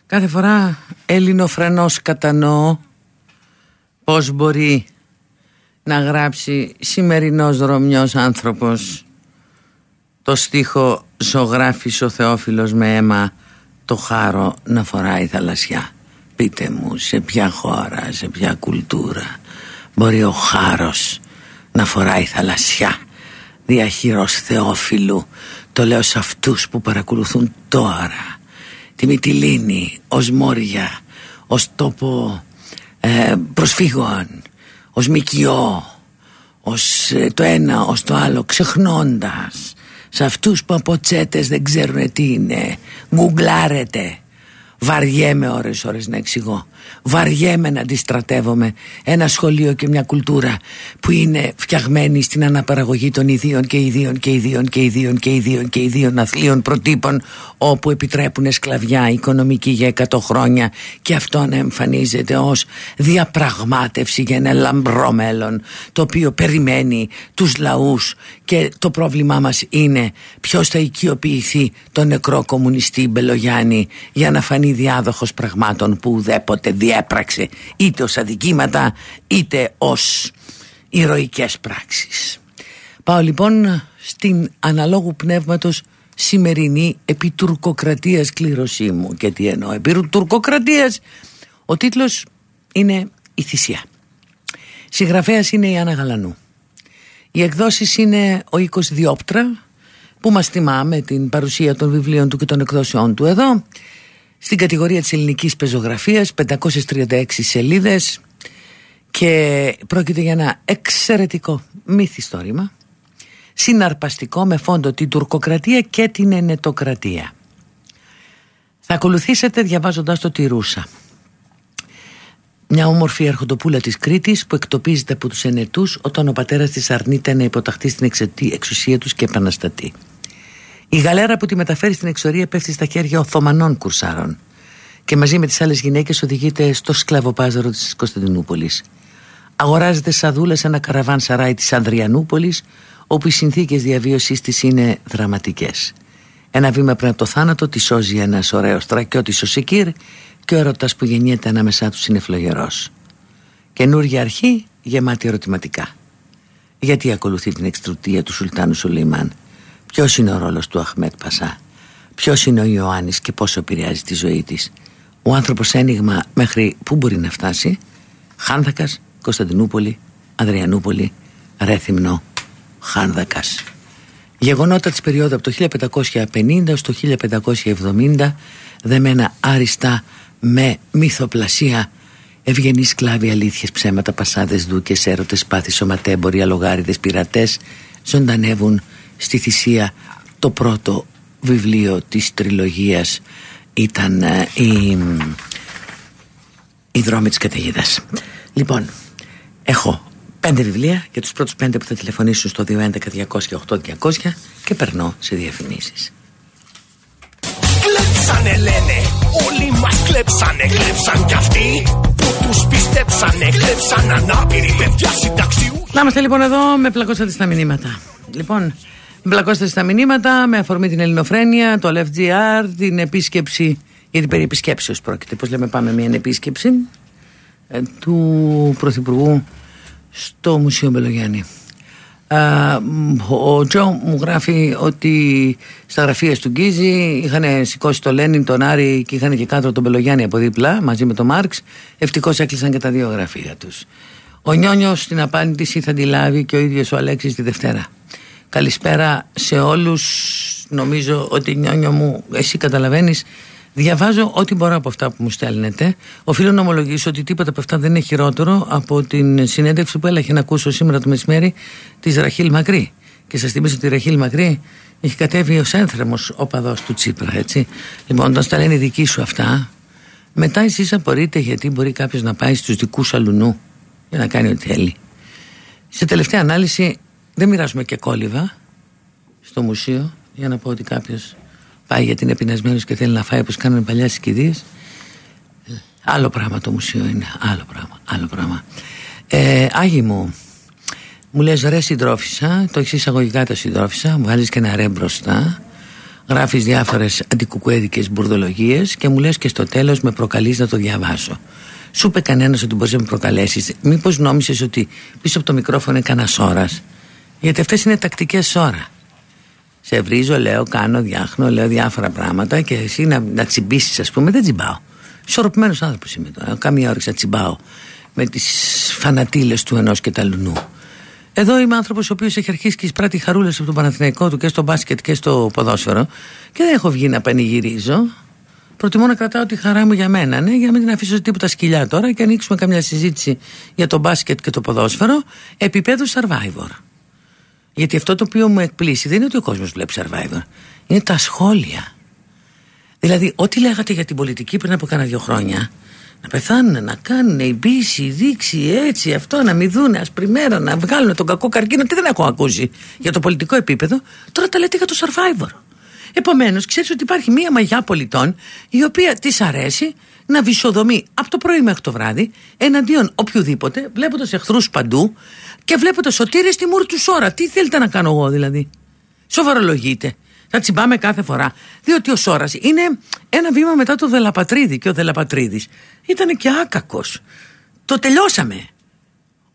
Κάθε φορά ελληνοφρενός κατανοώ Πώς μπορεί να γράψει σημερινός δρομιός άνθρωπος Το στίχο ζωγράφης ο Θεόφιλος με αίμα Το χάρο να φοράει θαλασσιά Πείτε μου σε ποια χώρα, σε ποια κουλτούρα Μπορεί ο χάρος να φοράει θαλασσιά Διαχείρος Θεόφιλου Το λέω σε αυτούς που παρακολουθούν τώρα. Τη Μυτιλίνη ως Μόρια Ως τόπο ε, προσφύγων Ως Μικιό Ως ε, το ένα ως το άλλο Ξεχνώντας. Σε αυτούς που από τσέτες δεν ξέρουν τι είναι Γκουγκλάρετε Βαριέμαι ώρες ώρες να εξηγώ Βαριέμαι να αντιστρατεύομαι. Ένα σχολείο και μια κουλτούρα Που είναι φτιαγμένη στην αναπαραγωγή των ιδίων και ιδίων και ιδίων και ιδίων και ιδίων και ιδίων αθλίων προτύπων Όπου επιτρέπουν σκλαβιά οικονομική για 100 χρόνια Και αυτό να εμφανίζεται ως διαπραγμάτευση για ένα λαμπρό μέλλον Το οποίο περιμένει τους λαούς. Και το πρόβλημά μας είναι Ποιος θα οικειοποιηθεί τον νεκρό κομμουνιστή Μπελογιάννη Για να φανεί διάδοχος πραγμάτων που ουδέποτε διέπραξε είτε ως αδικήματα είτε ως ηρωικές πράξεις. Πάω λοιπόν στην αναλόγου πνεύματος σημερινή επί τουρκοκρατίας κλήρωσή μου. Και τι εννοώ επί τουρκοκρατίας ο τίτλος είναι η θυσία συγγραφέας είναι η Άννα Γαλανού. Οι εκδόσεις είναι ο Οίκος Διόπτρα που μας τιμά με την παρουσία των βιβλίων του και των εκδόσεών του εδώ στην κατηγορία της ελληνικής πεζογραφίας 536 σελίδες και πρόκειται για ένα εξαιρετικό μυθιστόρημα συναρπαστικό με φόντο την τουρκοκρατία και την ενετοκρατία. Θα ακολουθήσετε διαβάζοντας το τη Ρούσα. Μια όμορφη αρχοντοπούλα της Κρήτης που εκτοπίζεται από τους ενετούς όταν ο πατέρας της αρνείται να υποταχθεί στην εξουσία τους και επαναστατεί η γαλέρα που τη μεταφέρει στην εξορία πέφτει στα χέρια Οθωμανών κουρσάρων και μαζί με τις άλλες γυναίκες οδηγείται στο σκλαβοπάζαρο της Κωνσταντινούπολης. Αγοράζεται σαν δούλα σε ένα καραβάν σαράι της Ανδριανούπολης όπου οι συνθήκες διαβίωσής της είναι δραματικές. Ένα βήμα πριν από το θάνατο τη σώζει ένας ωραίος στρακιώτης ο Σεκύρ και ο έρωτας που γεννιέται ανάμεσά τους είναι φλογερός. Καινούργια αρχή γεμάτη ερωτηματικά. Γιατί ακολουθεί την εξτρουτία του Σουλτάνου Σουλεϊμάν; Ποιος είναι ο ρόλος του Αχμέτ Πασά; Ποιος είναι ο Ιωάννης και πόσο επηρεάζει τη ζωή της; Ο άνθρωπος ένιγμα μέχρι πού μπορεί να φτάσει; Χάνδακας, Κωνσταντινούπολη, Αδριανούπολη, Ρέθυμνο, Χάνδακας Γεγονότα της περίοδου από το 1550 έως το 1570 δεμένα άριστα με μυθοπλασία Ευγενείς σκλάβοι, αλήθειες, ψέματα, πασάδες, δούκες, έρωτες, πάθη, σωματέμποροι, αλογάριδες, πειρατές ζωντανεύουν στη θυσία. Το πρώτο βιβλίο της τριλογίας ήταν ε, η, η δρόμη της καταιγίδας. Λοιπόν έχω πέντε βιβλία για τους πρώτους πέντε που θα τηλεφωνήσουν στο 211 200 και περνώ σε διαφημίσεις. Κλέψανε λένε. Όλοι μας κλέψανε, κλέψαν κι αυτοί Που τους πιστέψανε, κλέψαν ανάπηροι παιδιά συνταξιού Να είμαστε λοιπόν εδώ με πλακώσατε στα μηνύματα. Λοιπόν, μπλακώστε στα μηνύματα με αφορμή την ελληνοφρένεια, το LFGR, την επίσκεψη, γιατί περί επισκέψεως πρόκειται, πώς λέμε πάμε μια επίσκεψη ε, του Πρωθυπουργού στο Μουσείο Μπελογιάννη. Ο Τζο μου γράφει ότι στα γραφεία του Γκίζη είχαν σηκώσει το Λένιν, τον Άρη και είχαν και κάτω τον Μπελογιάννη από δίπλα μαζί με τον Μάρξ. Ευτυχώς έκλεισαν και τα δύο γραφεία τους. Ο Νιόνιος στην απάντηση θα τη λάβει και ο ίδιος ο Αλέξης τη Δευτέρα. Καλησπέρα σε όλους. Νομίζω ότι Νιόνιο μου, εσύ καταλαβαίνεις, Διαβάζω ό,τι μπορώ από αυτά που μου στέλνετε. Οφείλω να ομολογήσω ότι τίποτα από αυτά δεν είναι χειρότερο από την συνέντευξη που έλαχε να ακούσω σήμερα το μεσημέρι της Ραχίλ Μακρύ. Και σας θυμίζω ότι η Ραχίλ Μακρύ έχει κατέβει ως ένθρεμο οπαδός του Τσίπρα, έτσι. Λοιπόν, όταν στα λένε δική σου αυτά, μετά εσείς απορείτε γιατί μπορεί κάποιος να πάει στους δικούς αλουνού για να κάνει ό,τι θέλει. Σε τελευταία ανάλυση, δεν μοιράζουμε και κόλληβα στο μουσείο για να πω ότι κάποιος πάει γιατί είναι πεινασμένος και θέλει να φάει όπως κάνουν παλιά κηδείε. Άλλο πράγμα το μουσείο είναι. Άλλο πράγμα. Άλλο πράγμα. Ε, Άγι μου, μου λες ρε συντρόφισσα, το έχεις εισαγωγικά το συντρόφισσα, μου βγάζει και ένα ρε μπροστά, γράφεις διάφορες αντικουκουέδικες μπουρδολογίες και μου λες και στο τέλος με προκαλείς να το διαβάσω. Σου είπε κανένας ότι μπορείς να με προκαλέσεις. Μήπως νόμισες ότι πίσω από το μικρόφωνο είναι κανένας ώρας; Γιατί αυτές είναι τακτικές ώρα σε βρίζω, λέω, κάνω, διάχνω, λέω διάφορα πράγματα και εσύ να, να τσιμπήσεις, ας πούμε, δεν τσιμπάω. Ισορροπημένος άνθρωπος είμαι τώρα. Καμία όρεξη να τσιμπάω με τις φανατήλες του ενός και τα λουνού. Εδώ είμαι άνθρωπος ο οποίος έχει αρχίσει και εισπράττει χαρούλες από τον Παναθηναϊκό του και στο μπάσκετ και στο ποδόσφαιρο και δεν έχω βγει να πανηγυρίζω. Προτιμώ να κρατάω τη χαρά μου για μένα, ναι, για να μην την αφήσω τίποτα σκυλιά τώρα και ανοίξουμε καμιά συζήτηση για το μπάσκετ και το ποδόσφαιρο επίπεδου survivor. Γιατί αυτό το οποίο μου εκπλήσει δεν είναι ότι ο κόσμος βλέπει survivor. Είναι τα σχόλια. Δηλαδή, ό,τι λέγατε για την πολιτική πριν από κάνα δύο χρόνια, να πεθάνουν, να κάνουν η μπίση, η δείξη, έτσι, αυτό, να μην δουν ασπριμέρα, να βγάλουν τον κακό καρκίνο, τι δεν έχω ακούσει για το πολιτικό επίπεδο, τώρα τα λέτε για το survivor. Επομένως, ξέρεις ότι υπάρχει μία μαγιά πολιτών η οποία της αρέσει να βυσοδομεί από το πρωί μέχρι το βράδυ εναντίον οποιοδήποτε, βλέποντας εχθρούς παντού, και βλέπω το σωτήρι στη μούρ του Σόρα. Τι θέλετε να κάνω εγώ δηλαδή; Σοβαρολογείτε. Θα τσιμπάμε κάθε φορά. Διότι ο Σόρας είναι ένα βήμα μετά το Δελαπατρίδη και ο Δελαπατρίδης ήταν και άκακος. Το τελειώσαμε.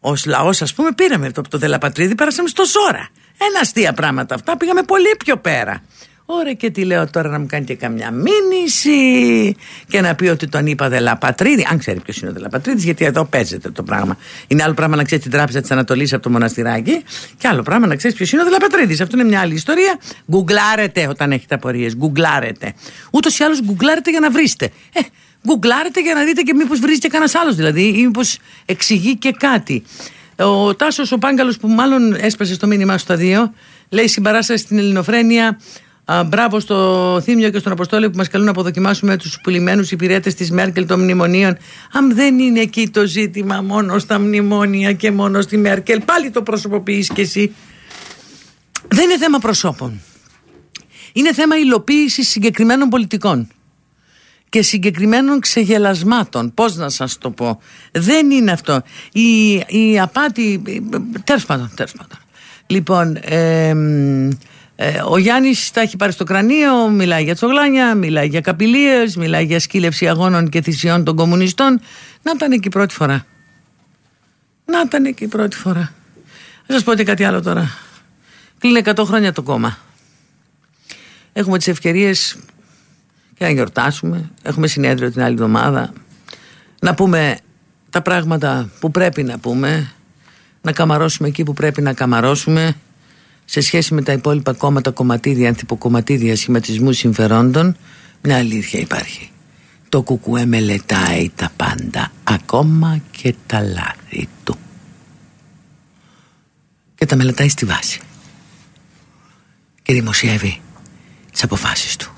Ω λαός, ας πούμε, πήραμε το, το Δελαπατρίδη, πέρασαμε στο Σόρα. Ένα αστεία πράγματα αυτά. Πήγαμε πολύ πιο πέρα. Ωραία και τι λέω τώρα να μου κάνει και καμιά μήνυση και να πει ότι τον είπα Δελαπατρίδη. Αν ξέρει ποιος είναι ο Δελαπατρίδης, γιατί εδώ παίζεται το πράγμα. Είναι άλλο πράγμα να ξέρεις την τράπεζα της Ανατολής από το μοναστηράκι και άλλο πράγμα να ξέρεις ποιος είναι ο Δελαπατρίδης. Αυτό είναι μια άλλη ιστορία. Γκουγκλάρετε όταν έχετε απορίες. Γκουγκλάρετε. Ούτως ή άλλως γκουγκλάρετε για να βρείτε. Ε, γκουγκλάρετε για να δείτε και μήπως βρείτε κανένας άλλος δηλαδή ή μήπως εξηγεί και κάτι. Ο Τάσος ο Πάγκαλος που μάλλον έσπασε στο μήνυμά στα δύο λέει συμπαράσταση στην Ελληνοφρένεια Α, μπράβο στο Θήμιο και στον Αποστόλιο που μας καλούν να αποδοκιμάσουμε τους πουλημένους υπηρέτες της Μέρκελ των μνημονίων. Αν δεν είναι εκεί το ζήτημα μόνο στα μνημόνια και μόνο στη Μέρκελ, πάλι το προσωποποιείς κι εσύ. Δεν είναι θέμα προσώπων. Είναι θέμα υλοποίησης συγκεκριμένων πολιτικών και συγκεκριμένων ξεγελασμάτων. Πώς να σας το πω. Δεν είναι αυτό. Η, η απάτη... Τέλος πάντων, τέλος πάντων. Λοιπόν, ε, ε, ο Γιάννης τα έχει πάρει στο κρανίο, μιλάει για τσογλάνια, μιλάει για καπηλίες, μιλάει για σκύλευση αγώνων και θυσιών των κομμουνιστών. Να ήταν εκεί πρώτη φορά. Να ήταν εκεί πρώτη φορά. Θα σας πω και κάτι άλλο τώρα. Κλείνει 100 χρόνια το κόμμα. Έχουμε τις ευκαιρίες και να γιορτάσουμε. Έχουμε συνέδριο την άλλη εβδομάδα. Να πούμε τα πράγματα που πρέπει να πούμε. Να καμαρώσουμε εκεί που πρέπει να καμαρώσουμε σε σχέση με τα υπόλοιπα κόμματα, κομματίδια, ανθυποκομματίδια σχηματισμού συμφερόντων, μια αλήθεια υπάρχει. Το κουκουέ μελετάει τα πάντα, ακόμα και τα λάθη του. Και τα μελετάει στη βάση. Και δημοσιεύει τις αποφάσεις του.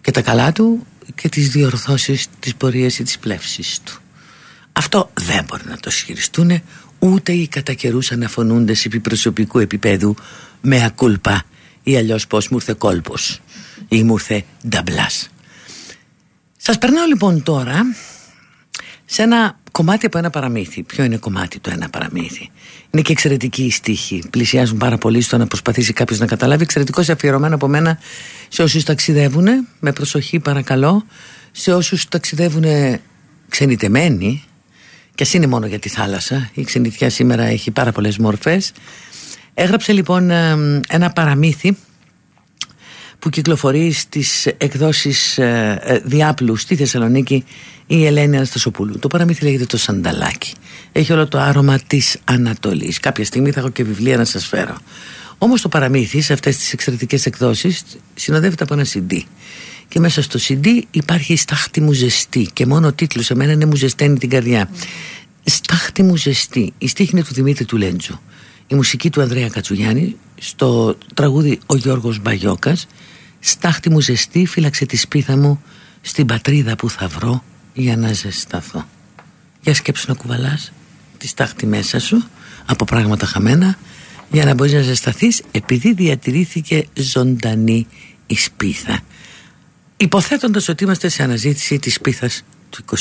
Και τα καλά του και τις διορθώσεις της πορείας ή της πλεύσης του. Αυτό δεν μπορεί να το ισχυριστούν ούτε οι κατά καιρού αναφωνούντες επί προσωπικού επίπεδου mea culpa ή αλλιώς πως μου ήρθε κόλπος ή μου ήρθε νταμπλάς Σας περνάω λοιπόν τώρα σε ένα κομμάτι από ένα παραμύθι. Ποιο είναι κομμάτι το ένα παραμύθι; Είναι και εξαιρετικοί οι στίχοι. Πλησιάζουν πάρα πολύ στο να προσπαθήσει κάποιος να καταλάβει. Εξαιρετικός αφιερωμένο από μένα σε όσους ταξιδεύουν. Με προσοχή παρακαλώ. Σε όσους ταξιδεύουν ξενιτεμένοι. Και α είναι μόνο για τη θάλασσα. Η ξενιτιά σήμερα έχει πάρα πολλές μορφές. Έγραψε λοιπόν ένα παραμύθι που κυκλοφορεί στις εκδόσεις ε, ε, Διάπλου στη Θεσσαλονίκη η Ελένη Αναστασοπούλου. Το παραμύθι λέγεται το Σανταλάκι. Έχει όλο το άρωμα της Ανατολής. Κάποια στιγμή θα έχω και βιβλία να σας φέρω. Όμως το παραμύθι σε αυτές τις εξαιρετικές εκδόσεις συνοδεύεται από ένα CD. Και μέσα στο CD υπάρχει η στάχτη μου ζεστή και μόνο ο τίτλος εμένα είναι μου ζεσταίνει την καρδιά. Στάχτη μου ζεστή. Η στίχη είναι του Δημήτρη του Λέντζου. Η μουσική του Ανδρέα Κατσουγιάννη στο τραγούδι Ο Γιώργος Μπαγιώκας Στάχτη μου ζεστή φύλαξε τη σπίθα μου Στην πατρίδα που θα βρω για να ζεσταθώ Για σκέψου να κουβαλάς τη στάχτη μέσα σου Από πράγματα χαμένα Για να μπορείς να ζεσταθείς Επειδή διατηρήθηκε ζωντανή η σπίθα Υποθέτοντας ότι είμαστε σε αναζήτηση της σπίθας του 21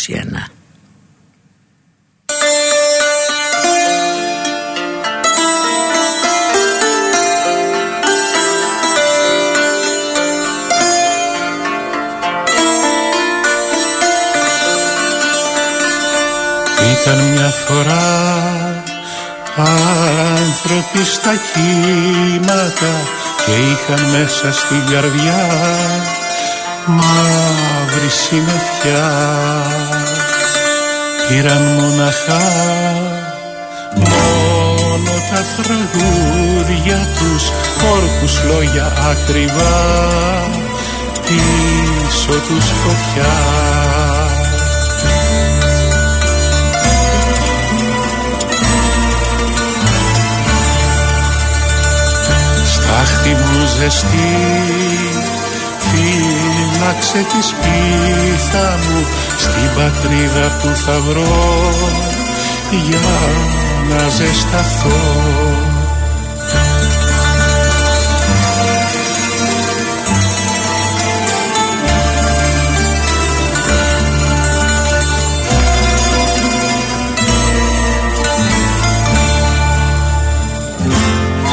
Ήταν μια φορά άνθρωποι στα κύματα και είχαν μέσα στην καρδιά μαύρη συννεφιά πήραν μοναχά. Μόνο τα τραγούδια τους όρκους λόγια ακριβά. Πίσω τους φωτιά. Άχτη μου ζεστή φύλαξε της σπίθα μου στην πατρίδα που θα βρω για να ζεσταθώ.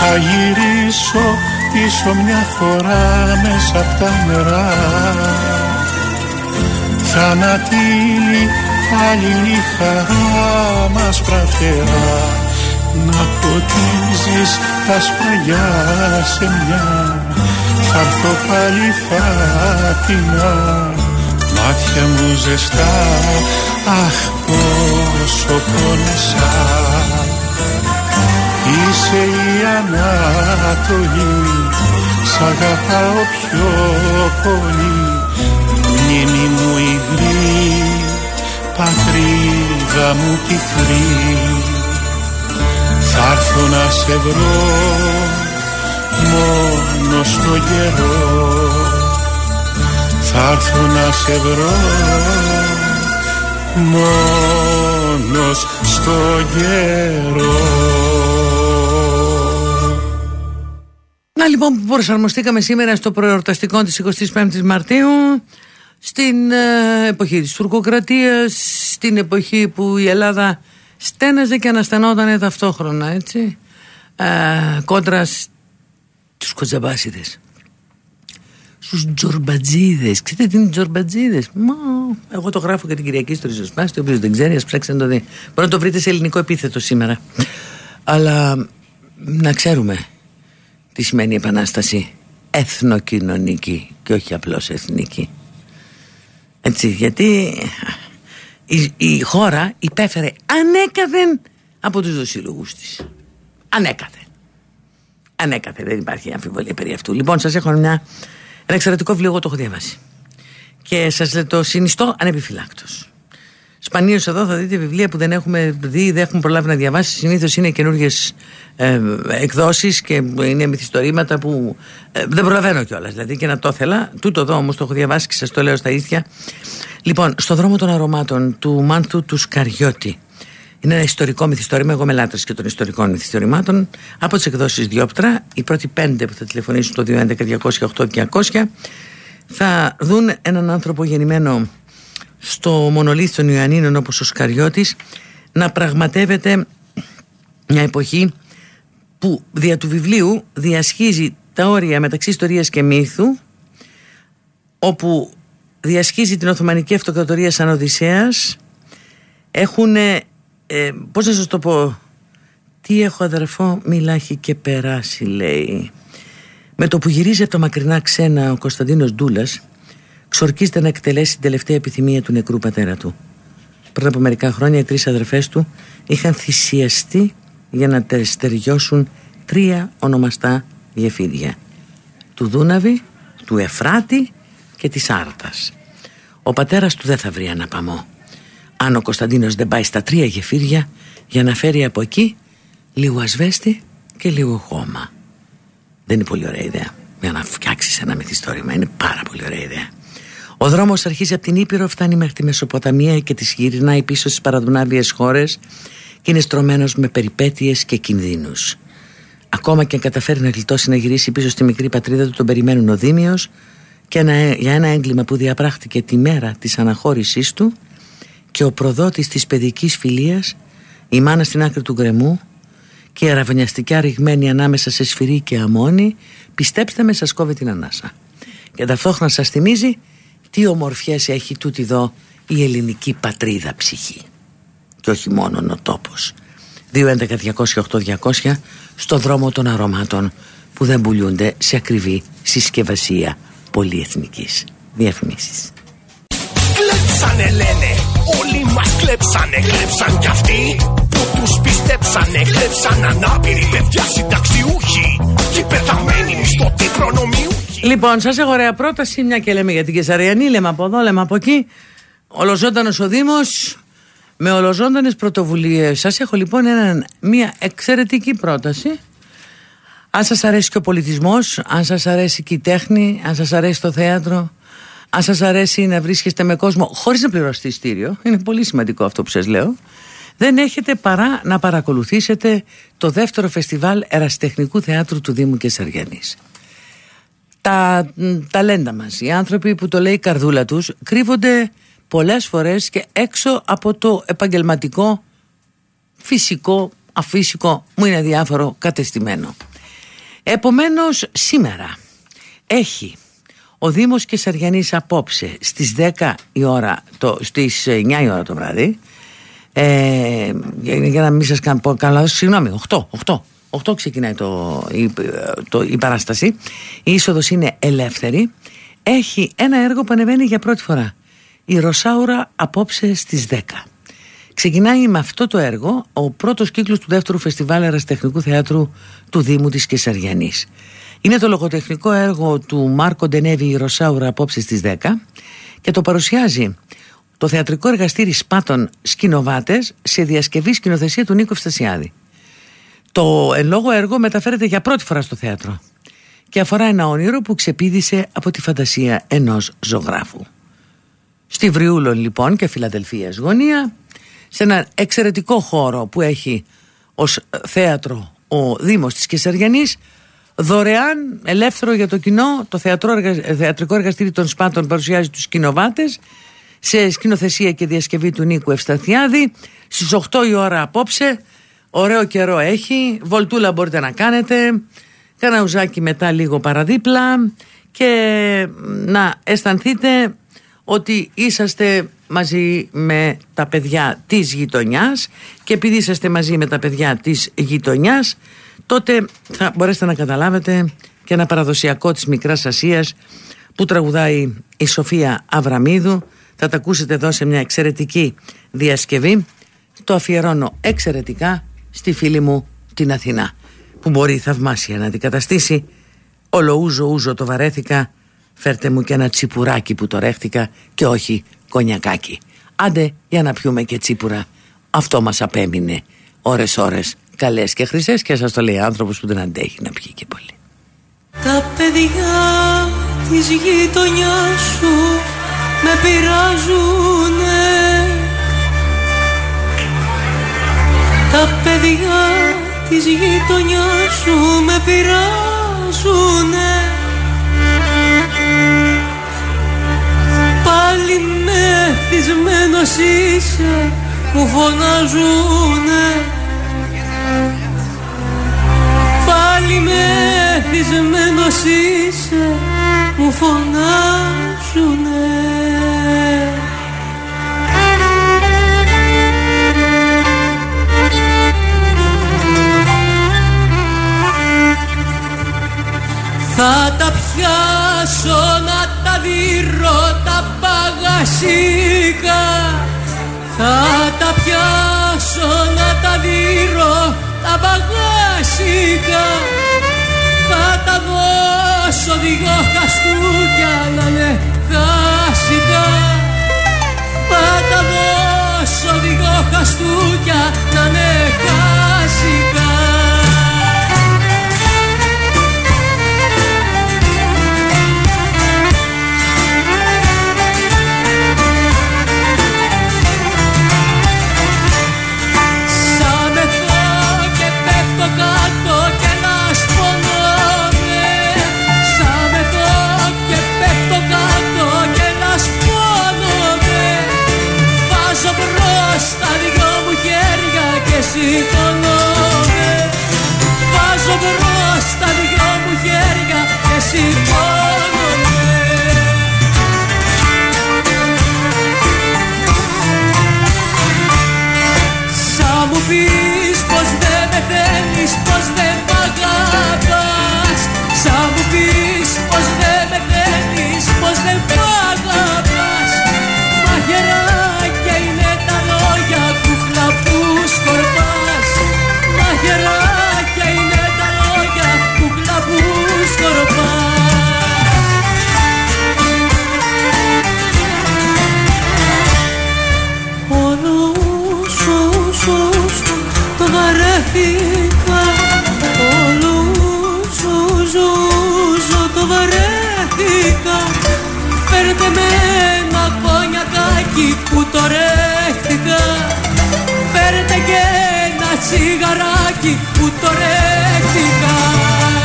Θα γυρίσω πίσω μια φορά μέσα από τα νερά. Θανατήλη πάλι η χαρά μας πραφτερά Να ποτίζεις τα σπαγιά σε μια. Θα έρθω πάλι φάτινα. Μάτια μου ζεστά Αχ πόσο πόνεσα Είσαι η Ανατολή Σ' αγαπάω πιο πολύ. Μνήμη μου υγρή Πατρίδα μου πικρή Θα έρθω να σε βρω Μόνο στο καιρό. Θα έρθω να σε βρω Μόνος στο καιρό λοιπόν που προσαρμοστήκαμε σήμερα στο προεορταστικό της 25ης Μαρτίου στην ε, εποχή της τουρκοκρατίας, στην εποχή που η Ελλάδα στέναζε και αναστενόταν ταυτόχρονα έτσι ε, κόντρα στους κοτζαμπάσιδες στους τζορμπατζίδες. Ξέρετε τι είναι τζορμπατζίδες; Μα, εγώ το γράφω και την Κυριακή στο Ριζοσπάστη ο οποίος δεν ξέρει ας ψάξει να το δει. Μπορεί να το βρείτε σε ελληνικό επίθετο σήμερα. Αλλά να ξέρουμε τι σημαίνει επανάσταση; Εθνοκοινωνική και όχι απλώς εθνική. Έτσι γιατί η, η χώρα υπέφερε ανέκαθεν από τους δοσύλλογους της. Ανέκαθεν. Ανέκαθεν δεν υπάρχει αμφιβολία περί αυτού. Λοιπόν σας έχω μια, ένα εξαιρετικό βιβλίο εγώ το έχω διαβάσει. Και σας το συνιστώ ανεπιφυλάκτος Σπανίως εδώ θα δείτε βιβλία που δεν έχουμε δει, δεν έχουμε προλάβει να διαβάσει. Συνήθως είναι καινούργιες ε, εκδόσεις και είναι μυθιστορήματα που ε, δεν προλαβαίνω κιόλας. Δηλαδή και να το ήθελα. Τούτο εδώ όμως το έχω διαβάσει και σας το λέω στα ίσια. Λοιπόν, στο δρόμο των αρωμάτων του Μάνθου του Σκαριώτη. Είναι ένα ιστορικό μυθιστόρημα. Εγώ είμαι και των ιστορικών μυθιστορημάτων. Από τις εκδόσεις Διόπτρα, οι πρώτοι πέντε που θα τηλεφωνήσουν το 211 208 200 θα δουν έναν άνθρωπο γεννημένο στο μονολίθ των Ιωαννίνων όπως ο Σκαριώτης να πραγματεύεται μια εποχή που δια του βιβλίου διασχίζει τα όρια μεταξύ ιστορίας και μύθου όπου διασχίζει την Οθωμανική Αυτοκρατορία σαν Οδυσσέας. Έχουν, ε, πώς να σας το πω τι έχω αδερφό μιλάχει και περάσει λέει. Με το που γυρίζει από τα μακρινά ξένα ο Κωνσταντίνος Ντούλας ξορκίζεται να εκτελέσει την τελευταία επιθυμία του νεκρού πατέρα του. Πριν από μερικά χρόνια οι τρεις αδερφές του είχαν θυσιαστεί για να στεριώσουν τρία ονομαστά γεφύρια του Δούναβη, του Εφράτη και της Άρτας. Ο πατέρας του δεν θα βρει αναπαμό. Αν ο Κωνσταντίνος δεν πάει στα τρία γεφύρια για να φέρει από εκεί λίγο ασβέστη και λίγο χώμα. Δεν είναι πολύ ωραία ιδέα για να φτιάξεις ένα μυθιστόρημα. Είναι πάρα πολύ ωραία ιδέα ο δρόμος αρχίζει από την Ήπειρο φτάνει μέχρι τη Μεσοποταμία και τη γυρνάει πίσω στις παραδουνάβιες χώρες και είναι στρωμένος με περιπέτειες και κινδύνους Ακόμα και αν καταφέρει να γλιτώσει να γυρίσει πίσω στη μικρή πατρίδα του, τον περιμένουν ο Δήμιος και ένα, για ένα έγκλημα που διαπράχτηκε τη μέρα της αναχώρησής του και ο προδότης της παιδικής φιλίας, η μάνα στην άκρη του γκρεμού και η αραβωνιαστικά ρηγμένη ανάμεσα σε σφυρί και αμόνι, πιστέψτε με σας κόβει την ανάσα. Και ταυτόχρονα σας θυμίζει τι ομορφιές έχει τούτη εδώ η ελληνική πατρίδα ψυχή. Και όχι μόνο ο τόπος. 211-208-200 στο δρόμο των αρωμάτων που δεν πουλούνται σε ακριβή συσκευασία πολυεθνικής. Διαφημίσεις. Κλέψανε λένε, όλοι μας κλέψανε, κλέψαν κι αυτοί που τους πιστέψανε, κλέψαν ανάπηροι παιδιά συνταξιούχοι και πεθαμένοι μισθωτοί προνομιούχοι. Λοιπόν, σας έχω ωραία πρόταση, μια και λέμε για την Κεσαριανή, λέμε από εδώ, λέμε από εκεί. Ολοζώντανος ο Δήμος, με ολοζώντανες πρωτοβουλίες. Σας έχω λοιπόν ένα, μια εξαιρετική πρόταση. Αν σας αρέσει και ο πολιτισμός, αν σας αρέσει και η τέχνη, αν σας αρέσει το θέατρο, αν σας αρέσει να βρίσκεστε με κόσμο χωρίς να πληρώσετε ειστήριο, είναι πολύ σημαντικό αυτό που σας λέω, δεν έχετε παρά να παρακολουθήσετε το δεύτερο φεστιβάλ εραστεχνικού θεάτρου του Δήμου Κεσαριανής. Τα ταλέντα μας, οι άνθρωποι που το λέει η καρδούλα τους, κρύβονται πολλές φορές και έξω από το επαγγελματικό, φυσικό, αφύσικο, μου είναι διάφορο κατεστημένο. Επομένως σήμερα έχει ο Δήμος Κεσαριανής απόψε στις 10 η ώρα, το, στις 9 η ώρα το βράδυ ε, για να μην σας κάνω καλά, συγγνώμη, 8, 8, 8 ξεκινάει το, η, το, η παράσταση η είσοδος είναι ελεύθερη έχει ένα έργο που ανεβαίνει για πρώτη φορά η Ρωσάουρα απόψε στις 10. Ξεκινάει με αυτό το έργο ο πρώτος κύκλος του δεύτερου φεστιβάλ αεραστεχνικού θεάτρου του Δήμου της Κεσαριανής. Είναι το λογοτεχνικό έργο του Μάρκο Ντενέβη η Ρωσάουρα απόψε στις 10 και το παρουσιάζει το θεατρικό εργαστήρι Σπάτων Σκηνοβάτες σε διασκευή σκηνοθεσία του Νίκο Φστασιάδη. Το εν λόγω έργο μεταφέρεται για πρώτη φορά στο θέατρο και αφορά ένα όνειρο που ξεπίδησε από τη φαντασία ενός ζωγράφου. Στη Βριούλων λοιπόν και Φιλαδελφίας γωνία σε ένα εξαιρετικό χώρο που έχει ως θέατρο ο Δήμος της Κεσαριανής δωρεάν, ελεύθερο για το κοινό το θεατρό, θεατρικό εργαστήρι των Σπάτων παρουσιάζει τους σκηνοβάτες σε σκηνοθεσία και διασκευή του Νίκου Ευσταθιάδη. Στις 8 η ώρα απόψε ωραίο καιρό έχει βολτούλα μπορείτε να κάνετε καναουζάκι μετά λίγο παραδίπλα και να αισθανθείτε ότι είσαστε μαζί με τα παιδιά της γειτονιάς και επειδή είσαστε μαζί με τα παιδιά της γειτονιάς τότε θα μπορέσετε να καταλάβετε και ένα παραδοσιακό της Μικράς Ασίας που τραγουδάει η Σοφία Αβραμίδου θα τα ακούσετε εδώ σε μια εξαιρετική διασκευή το αφιερώνω εξαιρετικά στη φίλη μου την Αθηνά που μπορεί θαυμάσια να αντικαταστήσει όλο ούζο ούζο το βαρέθηκα φέρτε μου και ένα τσιπουράκι που το ρέχτηκα και όχι κονιακάκι. Άντε για να πιούμε και τσίπουρα. Αυτό μας απέμεινε ώρες ώρες καλές και χρυσές και σας το λέει άνθρωπος που δεν αντέχει να πιει και πολύ. Τα παιδιά της γειτονιάς σου με πειράζουνε. Τα παιδιά της γειτονιάς σου με πειράζουνε. Πάλι μεθυσμένος είσαι μου φωνάζουνε. Πάλι με θυσμένος είσαι μου φωνάζουνε Θα τα πιάσω να τα δείρω τα παγασίκα. Θα τα πιάσω να τα δείρω τα παγασίκα. Θα τα δώσω δυο χαστούκια να είναι χάσικα Θα τα δώσω δυο χαστούκια να είναι χάσικα και σηκώνομαι ένα κονιακάκι που το ρέχτηκα. Φέρτε και ένα τσιγαράκι που το ρέχτηκα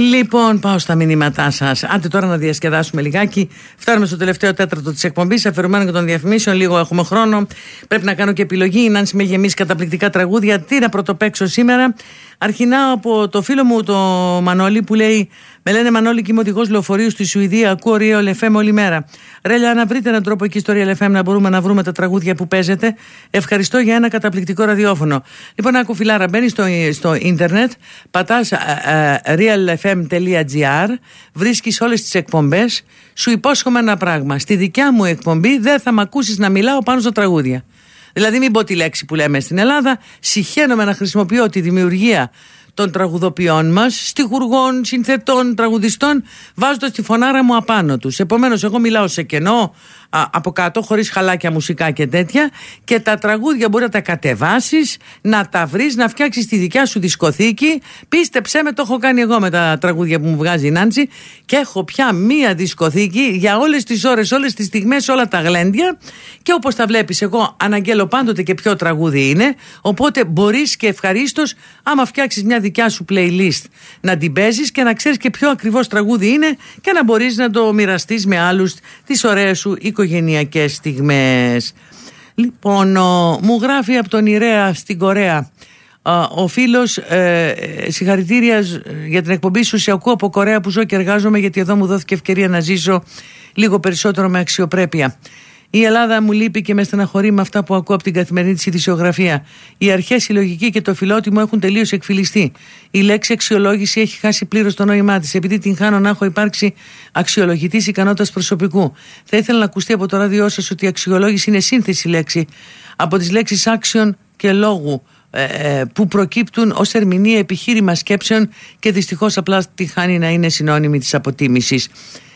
Λοιπόν, πάω στα μηνύματά σας. Άντε τώρα να διασκεδάσουμε λιγάκι. Φτάνουμε στο τελευταίο τέταρτο της εκπομπής. Αφαιρουμένων και των διαφημίσεων. Λίγο έχουμε χρόνο. Πρέπει να κάνω και επιλογή. Η Νάνση με γεμίσει καταπληκτικά τραγούδια. Τι να πρωτοπαίξω σήμερα. Αρχινά από το φίλο μου το Μανώλη που λέει Με λένε Μανώλη και είμαι οδηγός λεωφορείου στη Σουηδία. Ακούω Real FM όλη μέρα. Ρέλια, να βρείτε έναν τρόπο εκεί στο Real FM να μπορούμε να βρούμε τα τραγούδια που παίζετε. Ευχαριστώ για ένα καταπληκτικό ραδιόφωνο. Λοιπόν, άκου φιλάρα, μπαίνει στο, στο ίντερνετ, πατάς realfm.gr, βρίσκεις όλες τις εκπομπές. Σου υπόσχομαι ένα πράγμα. Στη δικιά μου εκπομπή δεν θα μ' ακούσεις να μιλάω πάνω στα τραγούδια. Δηλαδή, μην πω τη λέξη που λέμε στην Ελλάδα, συχαίνομαι να χρησιμοποιώ τη δημιουργία των τραγουδοποιών μας, στιχουργών, συνθετών, τραγουδιστών, βάζοντας τη φωνάρα μου απάνω τους. Επομένως, εγώ μιλάω σε κενό, α, από κάτω, χωρίς χαλάκια μουσικά και τέτοια, και τα τραγούδια μπορεί να τα κατεβάσεις, να τα βρεις, να φτιάξεις τη δικιά σου δισκοθήκη. Πίστεψέ με, το έχω κάνει εγώ με τα τραγούδια που μου βγάζει η Νάντση, και έχω πια μία δισκοθήκη για όλες τις ώρες, όλες τις στιγμές, όλα τα γλέντια. Και όπως τα βλέπεις, εγώ αναγγέλω πάντοτε και ποιο τραγούδι είναι. Οπότε μπορείς και ευχαρίστως, άμα φτιάξεις μια δικιά σου playlist, να την παίζεις και να ξέρεις και ποιο ακριβώς τραγούδι είναι και να μπορείς να το μοιραστείς με άλλους τις ωραίες σου οικογενειακές στιγμές. Λοιπόν, ο, μου γράφει από τον Ιρέα στην Κορέα ο φίλος ε, συγχαρητήρια για την εκπομπή σου σε ακούω από Κορέα που ζω και εργάζομαι γιατί εδώ μου δόθηκε ευκαιρία να ζήσω λίγο περισσότερο με αξιοπρέπεια. Η Ελλάδα μου λείπει και με στεναχωρεί με αυτά που ακούω από την καθημερινή της ειδησιογραφία. Οι αρχές, η λογική και το φιλότιμο έχουν τελείως εκφυλιστεί. Η λέξη αξιολόγηση έχει χάσει πλήρως το νόημά της, επειδή την χάνω να έχω υπάρξει αξιολογητής ικανότητας προσωπικού. Θα ήθελα να ακουστεί από το ράδιό σας ότι η αξιολόγηση είναι σύνθεση λέξη από τις λέξεις action και λόγου ε, που προκύπτουν ως ερμηνεία επιχείρημα σκέψεων και δυστυχώς απλά τη χάνει να είναι συνώνυμη της αποτίμησης.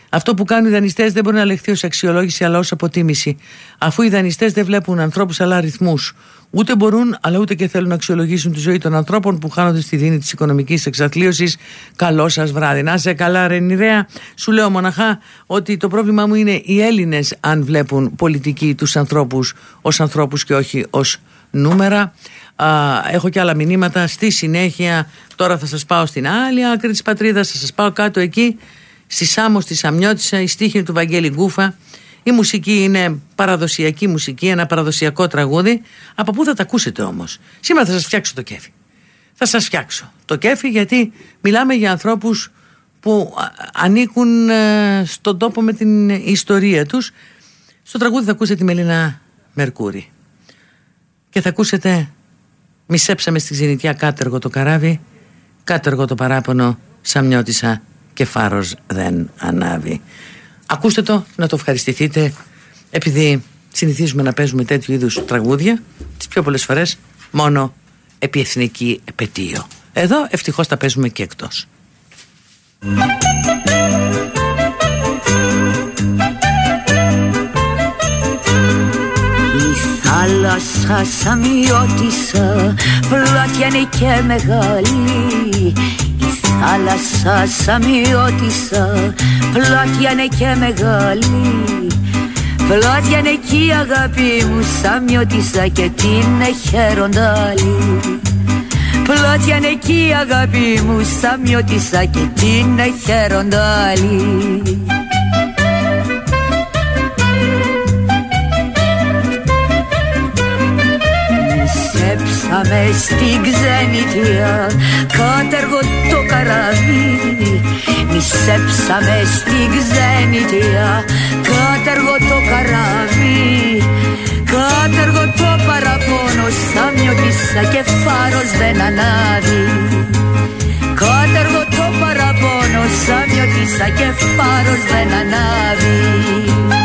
Αυτό που κάνουν οι δανειστές δεν μπορεί να λεχθεί ως αξιολόγηση αλλά ως αποτίμηση. Αφού οι δανειστές δεν βλέπουν ανθρώπους αλλά αριθμούς. Ούτε μπορούν, αλλά ούτε και θέλουν να αξιολογήσουν τη ζωή των ανθρώπων που χάνονται στη δίνη της οικονομικής εξαθλίωσης. Καλό σας βράδυ. Να σε καλά, Ρενιρέα. Σου λέω μοναχά ότι το πρόβλημά μου είναι οι Έλληνες, αν βλέπουν πολιτικοί τους ανθρώπους ως ανθρώπους και όχι ως νούμερα. έχω και άλλα μηνύματα. Στη συνέχεια, τώρα θα σας πάω στην άλλη άκρη της πατρίδας, θα σας πάω κάτω εκεί στη Σάμος, στη Σαμιώτησα, η στίχη του Βαγγέλη Γκούφα. Η μουσική είναι παραδοσιακή μουσική, ένα παραδοσιακό τραγούδι. Από πού θα τα ακούσετε όμως; Σήμερα θα σας φτιάξω το κέφι. Θα σας φτιάξω το κέφι γιατί μιλάμε για ανθρώπους που ανήκουν ε, στον τόπο με την ιστορία τους. Στο τραγούδι θα ακούσετε τη Μελίνα Μερκούρη. Και θα ακούσετε «Μισέψαμε στη ξενιτιά κάτεργο το καράβι, κάτεργο το παράπονο, σαμιώτησα και φάρος δεν ανάβει. Ακούστε το, να το ευχαριστηθείτε επειδή συνηθίζουμε να παίζουμε τέτοιου είδους τραγούδια τις πιο πολλές φορές μόνο επί εθνική επαιτίο. Εδώ ευτυχώς τα παίζουμε και εκτός. θάλασσα σαμιώτησα πλάτια είναι και μεγάλη θάλασσα σαμιώτησα πλάτια είναι και μεγάλη. Πλάτια είναι εκεί αγάπη μου σαμιώτησα και την χεροντάλη Πλάτια είναι εκεί αγάπη μου σαμιώτησα και την χεροντάλη Μισέψαμε στην ξενιτιά κάτεργο το καράβι Μισέψαμε στην ξενιτιά κάτεργο το καράβι Κάτεργο το παραπονό σαμιώτησα και φάρος δεν ανάβει Κάτεργο το παραπονό σαμιώτησα και φάρος δεν ανάβει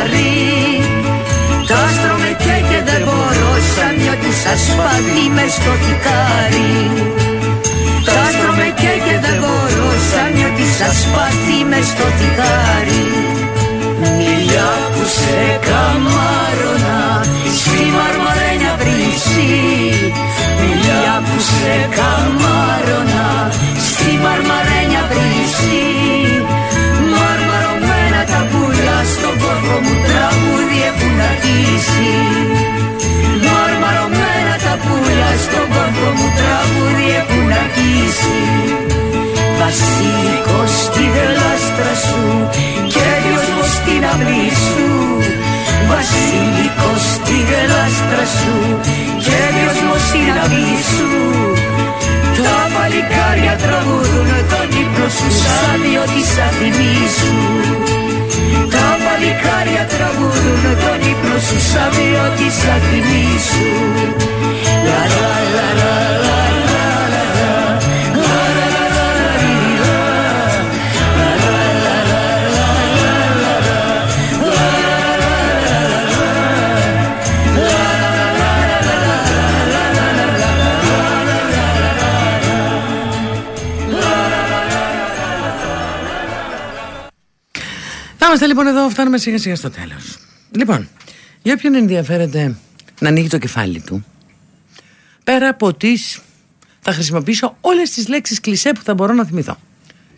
στροχαλινάρι Τα άστρο και δεν μπορώ σαν νιώτησα σπαθί με στο θικάρι Τα άστρο και δεν μπορώ σαν νιώτησα σπαθί με στο θικάρι Μιλιά που σε καμάρωνα στη μαρμαρένια βρύση. Μιλιά που σε καμάρωνα στη μαρμαρένια βρύση στον κόρφο μου τραγούδι έχουν αρχίσει. Μαρμαρωμένα τα πουλιά στον κόρφο μου τραγούδι έχουν αρχίσει. Βασίλικο στη γλάστρα σου και μου στην αυλή σου. Βασίλικο στη γλάστρα σου και μου στην αυλή σου. Τα παλικάρια τραγουδούν τον ύπνο σου σαν δυο της θυμίζουν Τα παλικάρια τραγουδούν τον ύπνο σου σαν δυο της θυμίζουν Λα λα λα λα λα Είμαστε λοιπόν εδώ, φτάνουμε σιγά σιγά στο τέλος. Λοιπόν, για όποιον ενδιαφέρεται να ανοίγει το κεφάλι του, πέρα από τις, θα χρησιμοποιήσω όλες τις λέξεις κλισέ που θα μπορώ να θυμηθώ.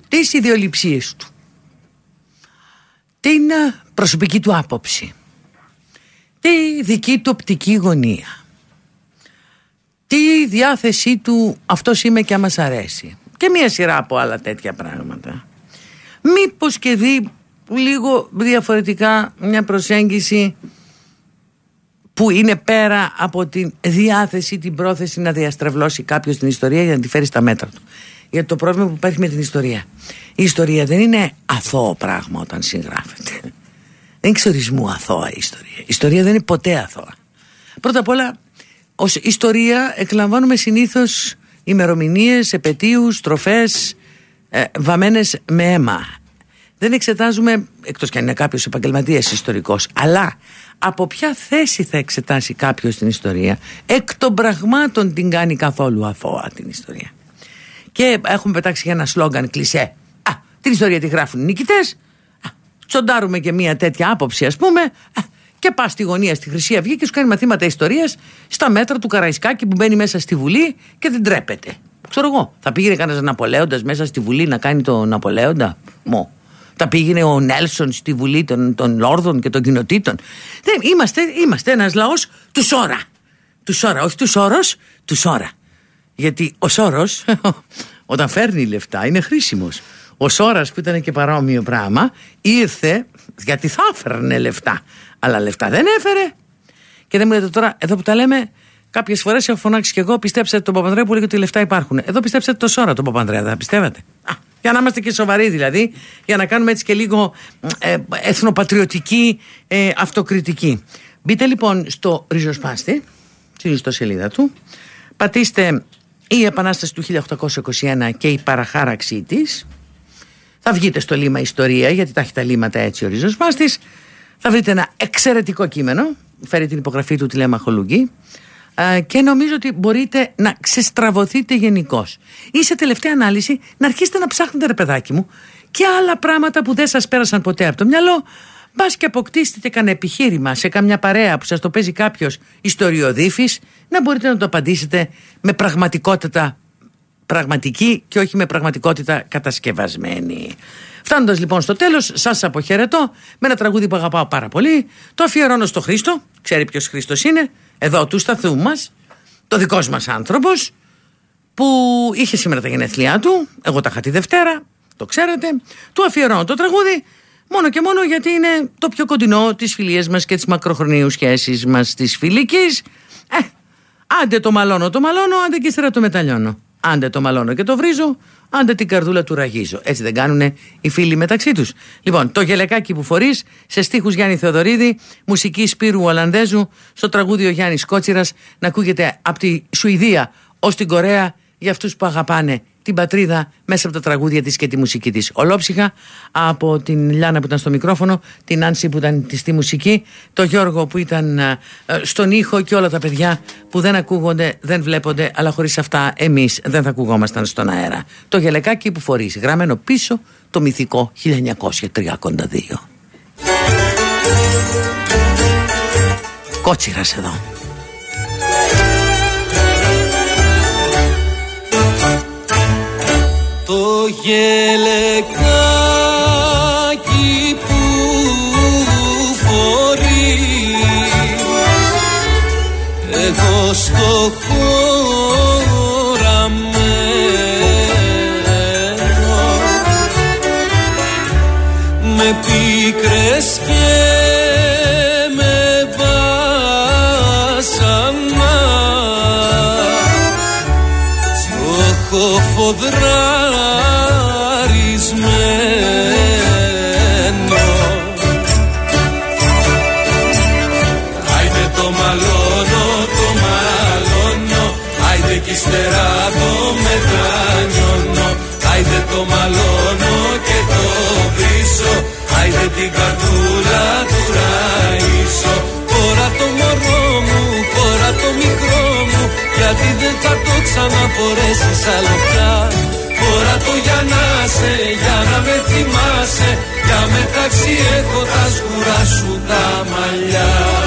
Τις ιδεολειψίες του. Την ε, προσωπική του άποψη. Τη δική του οπτική γωνία. Τη διάθεσή του αυτός είμαι και άμα αρέσει. Και μία σειρά από άλλα τέτοια πράγματα. Μήπως και δει λίγο διαφορετικά μια προσέγγιση που είναι πέρα από τη διάθεση, την πρόθεση να διαστρεβλώσει κάποιος την ιστορία για να τη φέρει στα μέτρα του. Γιατί το πρόβλημα που υπάρχει με την ιστορία. Η ιστορία δεν είναι αθώο πράγμα όταν συγγράφεται. Δεν είναι εξορισμού αθώα η ιστορία. Η ιστορία δεν είναι ποτέ αθώα. Πρώτα απ' όλα, ως ιστορία εκλαμβάνουμε συνήθως ημερομηνίες, επετείους, τροφές, ε, βαμμένες με αίμα. Δεν εξετάζουμε, εκτός και αν είναι κάποιος επαγγελματίας ιστορικός, αλλά από ποια θέση θα εξετάσει κάποιος την ιστορία, εκ των πραγμάτων την κάνει καθόλου αθώα την ιστορία. Και έχουμε πετάξει για ένα σλόγκαν κλισέ. Α, την ιστορία τη γράφουν οι νικητές, τσοντάρουμε και μια τέτοια άποψη ας πούμε και πας στη γωνία στη Χρυσή Αυγή και σου κάνει μαθήματα ιστορίας στα μέτρα του Καραϊσκάκη που μπαίνει μέσα στη Βουλή και δεν τρέπεται. Ξέρω εγώ, θα πήγαινε κανένας Ναπολέοντας μέσα στη Βουλή να κάνει τον Ναπολέοντα; Μο. Θα πήγαινε ο Νέλσον στη Βουλή των, των Λόρδων και των Κοινοτήτων. Δεν, είμαστε, είμαστε ένας λαός του Σόρα. Του Σόρα, όχι του Σόρος, του Σόρα. Γιατί ο Σόρος, όταν φέρνει λεφτά, είναι χρήσιμος. Ο Σόρας που ήταν και παρόμοιο πράγμα ήρθε γιατί θα έφερνε λεφτά. Αλλά λεφτά δεν έφερε. Και δεν μου λέτε τώρα, εδώ που τα λέμε, κάποιες φορές έχω φωνάξει και εγώ, πιστέψατε τον Παπανδρέα που λέει ότι λεφτά υπάρχουν. Εδώ πιστέψατε το Σόρα τον Παπανδρέα, δεν πιστεύετε. Α, για να είμαστε και σοβαροί δηλαδή, για να κάνουμε έτσι και λίγο ε, εθνοπατριωτική ε, αυτοκριτική. Μπείτε λοιπόν στο ριζοσπάστη, στην ιστοσελίδα του, πατήστε η Επανάσταση του 1821 και η παραχάραξή της θα βγείτε στο λίμα Ιστορία, γιατί τα έχει τα λίματα έτσι ο ριζοσπάστης. Θα βρείτε ένα εξαιρετικό κείμενο. Φέρει την υπογραφή του Τηλέμαχο Λουγκή. Και νομίζω ότι μπορείτε να ξεστραβωθείτε γενικώς. Ή σε τελευταία ανάλυση να αρχίσετε να ψάχνετε, ρε παιδάκι μου, και άλλα πράγματα που δεν σας πέρασαν ποτέ από το μυαλό. Μπας και αποκτήσετε κανένα επιχείρημα σε καμιά παρέα που σας το παίζει κάποιος ιστοριοδίφης, να μπορείτε να το απαντήσετε με πραγματικότητα πραγματική και όχι με πραγματικότητα κατασκευασμένη. Φτάνοντας λοιπόν στο τέλος, σας αποχαιρετώ με ένα τραγούδι που αγαπάω πάρα πολύ. Το αφιερώνω στο Χρήστο. Ξέρει ποιος Χρήστος είναι. Εδώ του σταθού μας. Το δικός μας άνθρωπος. Που είχε σήμερα τα γενέθλιά του. Εγώ τα είχα τη Δευτέρα. Το ξέρετε. Του αφιερώνω το τραγούδι. Μόνο και μόνο γιατί είναι το πιο κοντινό της φιλίας μας και της μακροχρονίου σχέσης μας της φιλικής. Ε, άντε το μαλώνω, το μαλώνω, άντε και ύστερα το μεταλλιώνω. Άντε το μαλώνω και το βρίζω, άντε την καρδούλα του ραγίζω. Έτσι δεν κάνουν οι φίλοι μεταξύ τους. Λοιπόν, το γελεκάκι που φορείς σε στίχους Γιάννη Θεοδωρίδη, μουσική Σπύρου Ολλανδέζου, στο τραγούδι ο Γιάννης Κότσιρας να ακούγεται από τη Σουηδία ως την Κορέα για αυτούς που αγαπάνε την πατρίδα μέσα από τα τραγούδια της και τη μουσική της. Ολόψυχα από την Λιάνα που ήταν στο μικρόφωνο, την Άνση που ήταν στη μουσική, το Γιώργο που ήταν ε, στον ήχο και όλα τα παιδιά που δεν ακούγονται, δεν βλέπονται, αλλά χωρίς αυτά εμείς δεν θα ακουγόμασταν στον αέρα. Το γελεκάκι που φορείς, γραμμένο πίσω το μυθικό 1932. Κότσιρας εδώ. Γελεκάκι που φορεί. Εγώ στο χωραμένο με πίκρες και με βάσανα στο φοδρά το μαλώνω και το βρίσω Άιντε την καρδούλα του ραΐσω Φορά το μωρό μου, φορά το μικρό μου. Γιατί δεν θα το ξαναφορέσεις άλλο πια. Φορά το για να σε, για να με θυμάσαι. Για μεταξύ έχω τα σκουρά σου τα μαλλιά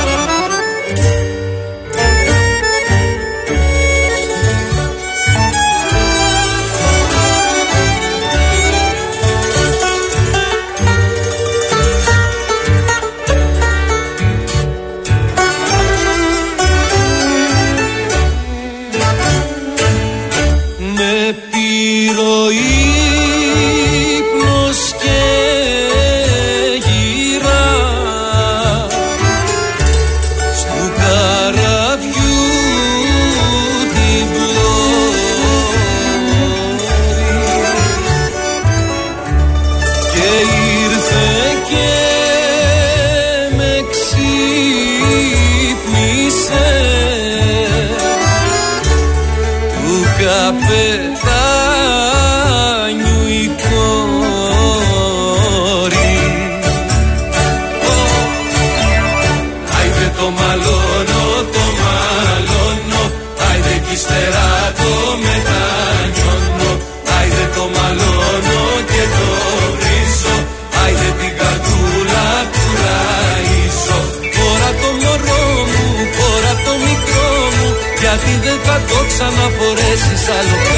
ξαναφορέσεις